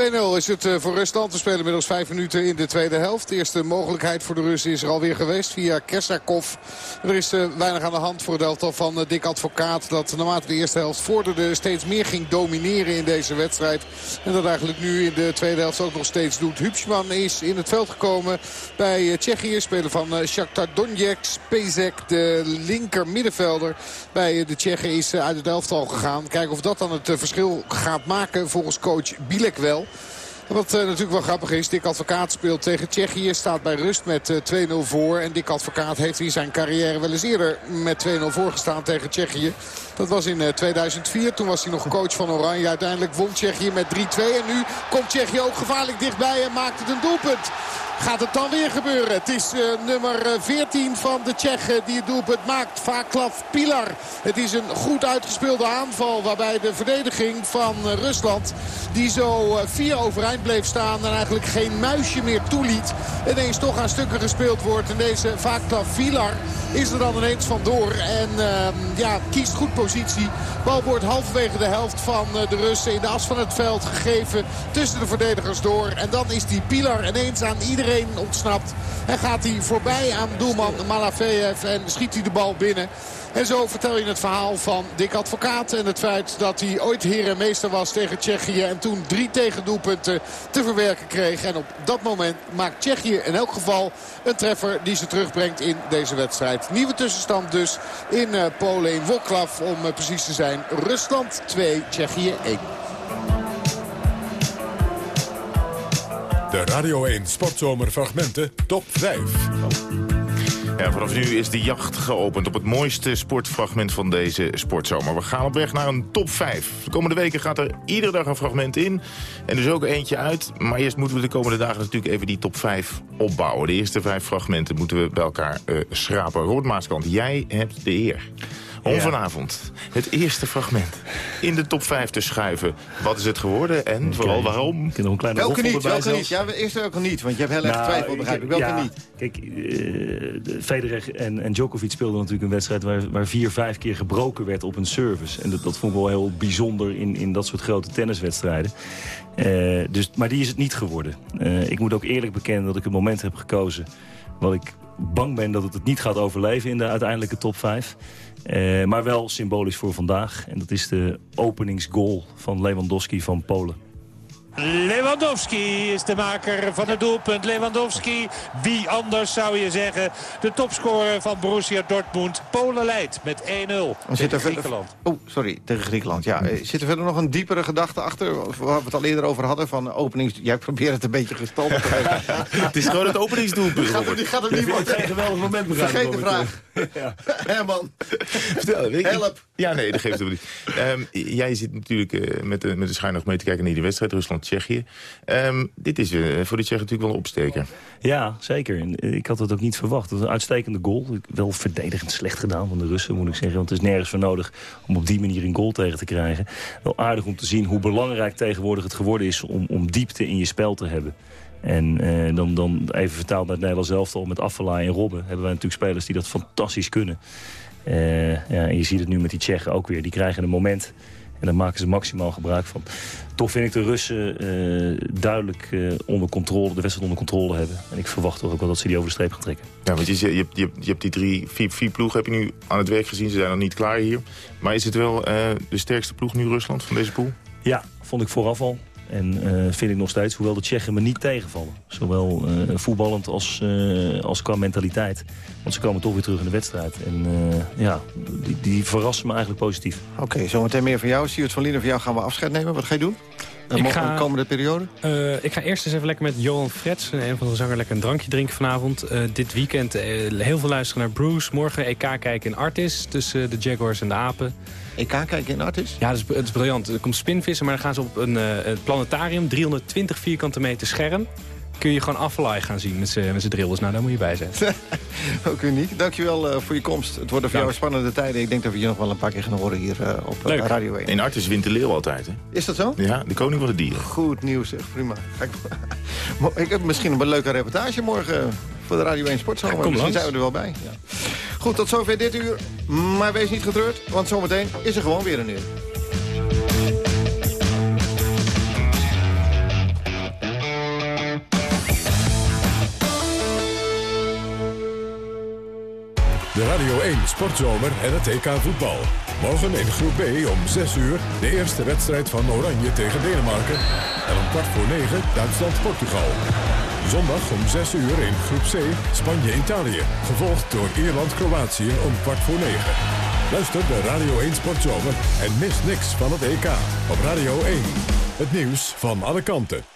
2-0 is het eh, voor Rusland. We spelen inmiddels vijf minuten in de tweede helft. De eerste mogelijkheid voor de Russen is er alweer geweest via Kersakov. Er is eh, weinig aan de hand voor het elftal van eh, Dick Advocaat. Dat naarmate de eerste helft vorderde steeds meer ging domineren in deze wedstrijd. En dat eigenlijk nu in de tweede helft ook nog steeds doet. Hupsman is in het veld gekomen bij Tsjechië. Speler van Shakhtar Donetsk. Pezek, de linker middenvelder bij de Tsjechen, is uit het elftal gegaan. Kijken of dat dan het verschil gaat maken volgens coach Bilek wel. Wat eh, natuurlijk wel grappig is, Dick Advocaat speelt tegen Tsjechië. Staat bij rust met eh, 2-0 voor. En Dick Advocaat heeft in zijn carrière wel eens eerder met 2-0 voorgestaan tegen Tsjechië. Dat was in eh, 2004. Toen was hij nog coach van Oranje. Uiteindelijk won Tsjechië met 3-2. En nu komt Tsjechië ook gevaarlijk dichtbij en maakt het een doelpunt. Gaat het dan weer gebeuren? Het is eh, nummer eh, 14 van de Tsjechen die het doelpunt maakt. Vaklav Pilar. Het is een goed uitgespeelde aanval waarbij de verdediging van eh, Rusland... die zo eh, vier overeind bleef staan en eigenlijk geen muisje meer toeliet... ineens toch aan stukken gespeeld wordt. En deze Vaklav Pilar is er dan ineens vandoor. En ehm, ja, kiest goed positie. Bal wordt halverwege de helft van eh, de Russen in de as van het veld gegeven. Tussen de verdedigers door. En dan is die Pilar ineens aan iedereen ontsnapt. En gaat hij voorbij aan doelman Malafeev en schiet hij de bal binnen. En zo vertel je het verhaal van Dick Advocaat. En het feit dat hij ooit heer en meester was tegen Tsjechië. En toen drie tegendoelpunten te verwerken kreeg. En op dat moment maakt Tsjechië in elk geval een treffer die ze terugbrengt in deze wedstrijd. Nieuwe tussenstand dus in eh, Polen, in om eh, precies te zijn. Rusland 2, Tsjechië 1. De Radio 1 Sportzomerfragmenten top 5. Vanaf nu is de jacht geopend op het mooiste sportfragment van deze sportzomer. We gaan op weg naar een top 5. De komende weken gaat er iedere dag een fragment in. En dus ook eentje uit. Maar eerst moeten we de komende dagen natuurlijk even die top 5 opbouwen. De eerste vijf fragmenten moeten we bij elkaar eh, schrapen. Robert Maaskant, jij hebt de eer om Ja. vanavond het eerste fragment in de top 5 te schuiven. Wat is het geworden en vooral waarom? Ik nog een kleine Welke niet? Welke zelfs. niet? Ja, we- eerst welke niet, want je hebt heel erg Nou, twijfel, begrijp ik. Welke ja, niet? Kijk, eh, de Federer en, en Djokovic speelden natuurlijk een wedstrijd... waar, waar vier, vijf keer gebroken werd op een service. En dat, dat vond ik wel heel bijzonder in, in dat soort grote tenniswedstrijden. Eh, dus, maar die is het niet geworden. Eh, ik moet ook eerlijk bekennen dat ik een moment heb gekozen... wat ik bang ben dat het het niet gaat overleven in de uiteindelijke top 5. Eh, maar wel symbolisch voor vandaag. En dat is de openingsgoal van Lewandowski van Polen. Lewandowski is de maker van het doelpunt. Lewandowski, wie anders zou je zeggen. De topscorer van Borussia Dortmund. Polen leidt met 1-0 Er tegen er Griekenland. Oh, sorry, tegen Griekenland. Ja, eh, zit er verder nog een diepere gedachte achter? Waar we het al eerder over hadden van openings... Jij probeert het een beetje gestalten te geven. Het is gewoon het openingsdoelpunt, Die gaat, gaat hem niet worden. geen geweldig moment, begrijp ik, Vergeet de Robert. vraag. Herman, Vertel, help. Ja, nee, dat geeft het niet. Ehm, jij zit natuurlijk eh, met, de, met de schuin nog mee te kijken naar die wedstrijd Rusland-Tsjechië. Ehm, dit is eh, voor de Tsjechen natuurlijk wel een opsteker. Ja, zeker. Eh, Ik had het ook niet verwacht. Het was een uitstekende goal. Wel verdedigend slecht gedaan van de Russen, moet ik zeggen. Want het is nergens voor nodig om op die manier een goal tegen te krijgen. Wel aardig om te zien hoe belangrijk tegenwoordig het geworden is... om, om diepte in je spel te hebben. En eh, dan, dan even vertaald naar het Nederlands elftal met Affelaai en Robben... hebben wij natuurlijk spelers die dat fantastisch kunnen. Eh, ja, en je ziet het nu met die Tsjechen ook weer. Die krijgen een moment en daar maken ze maximaal gebruik van. Toch vind ik de Russen eh, duidelijk onder controle, de wedstrijd onder controle hebben. En ik verwacht toch ook wel dat ze die over de streep gaan trekken. Ja, want je, je, hebt, je, hebt, je hebt die drie, vier, vier ploegen heb je nu aan het werk gezien. Ze zijn nog niet klaar hier. Maar is het wel de sterkste ploeg nu Rusland van deze pool? Ja, vond ik vooraf al. En eh, vind ik nog steeds, hoewel de Tsjechen me niet tegenvallen. Zowel eh, voetballend als, eh, als qua mentaliteit. Want ze komen toch weer terug in de wedstrijd. En eh, ja, die, die verrassen me eigenlijk positief. Oké, zometeen meer van jou. Siewert van Lien, van jou gaan we afscheid nemen. Wat ga je doen? De Ik ga- de komende periode? Eh, ik ga eerst eens even lekker met Johan Frets, een van de zanger, lekker een drankje drinken vanavond. Eh, dit weekend heel veel luisteren naar Bruce. Morgen EK kijken in Artis tussen de Jaguars en de Apen. EK kijken in Artis? Ja, dat is, het is briljant. Er komt spinvissen, maar dan gaan ze op een, eh, het planetarium, 320 vierkante meter scherm. Kun je gewoon Affalay gaan zien met z'n drillers. Nou, daar moet je bij zijn. Ook uniek. Dankjewel eh, voor je komst. Het worden voor jou spannende tijden. Ik denk dat we je nog wel een paar keer gaan horen hier eh, op eh, Leuk. Radio 1. In Artis wint de leeuw altijd, hè? Is dat zo? Ja, de koning van de dieren. Goed nieuws, zeg. Prima. Ik, ik heb misschien een leuke reportage morgen voor de Radio 1 Sportzomer. Ja, kom misschien zijn we er wel bij. Ja. Goed, tot zover dit uur. Maar wees niet getreurd, want zometeen is er gewoon weer een uur. De Radio 1 Sportzomer en het EK voetbal. Morgen in groep B om 6 uur de eerste wedstrijd van Oranje tegen Denemarken. En om kwart voor 9 Duitsland-Portugal. Zondag om 6 uur in groep C Spanje-Italië. Gevolgd door Ierland-Kroatië om kwart voor 9. Luister de Radio 1 Sportzomer en mis niks van het EK. Op Radio 1. Het nieuws van alle kanten.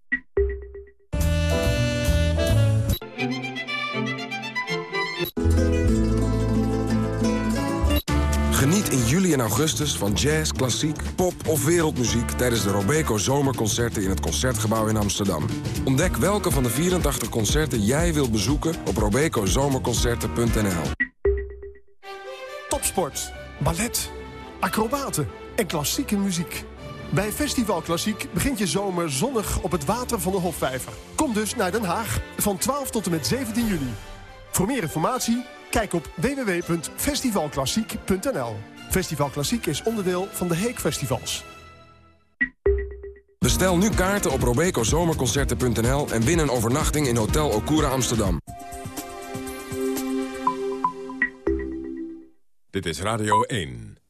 In juli en augustus van jazz, klassiek, pop of wereldmuziek... tijdens de Robeco Zomerconcerten in het Concertgebouw in Amsterdam. Ontdek welke van de 84 concerten jij wilt bezoeken op robecozomerconcerten.nl. Topsport, ballet, acrobaten en klassieke muziek. Bij Festival Klassiek begint je zomer zonnig op het water van de Hofvijver. Kom dus naar Den Haag van 12 tot en met 17 juli. Voor meer informatie, kijk op www.festivalklassiek.nl. Festival Klassiek is onderdeel van de Heek Festivals. Bestel nu kaarten op robecozomerconcerten.nl... en win een overnachting in Hotel Okura Amsterdam. Dit is Radio 1.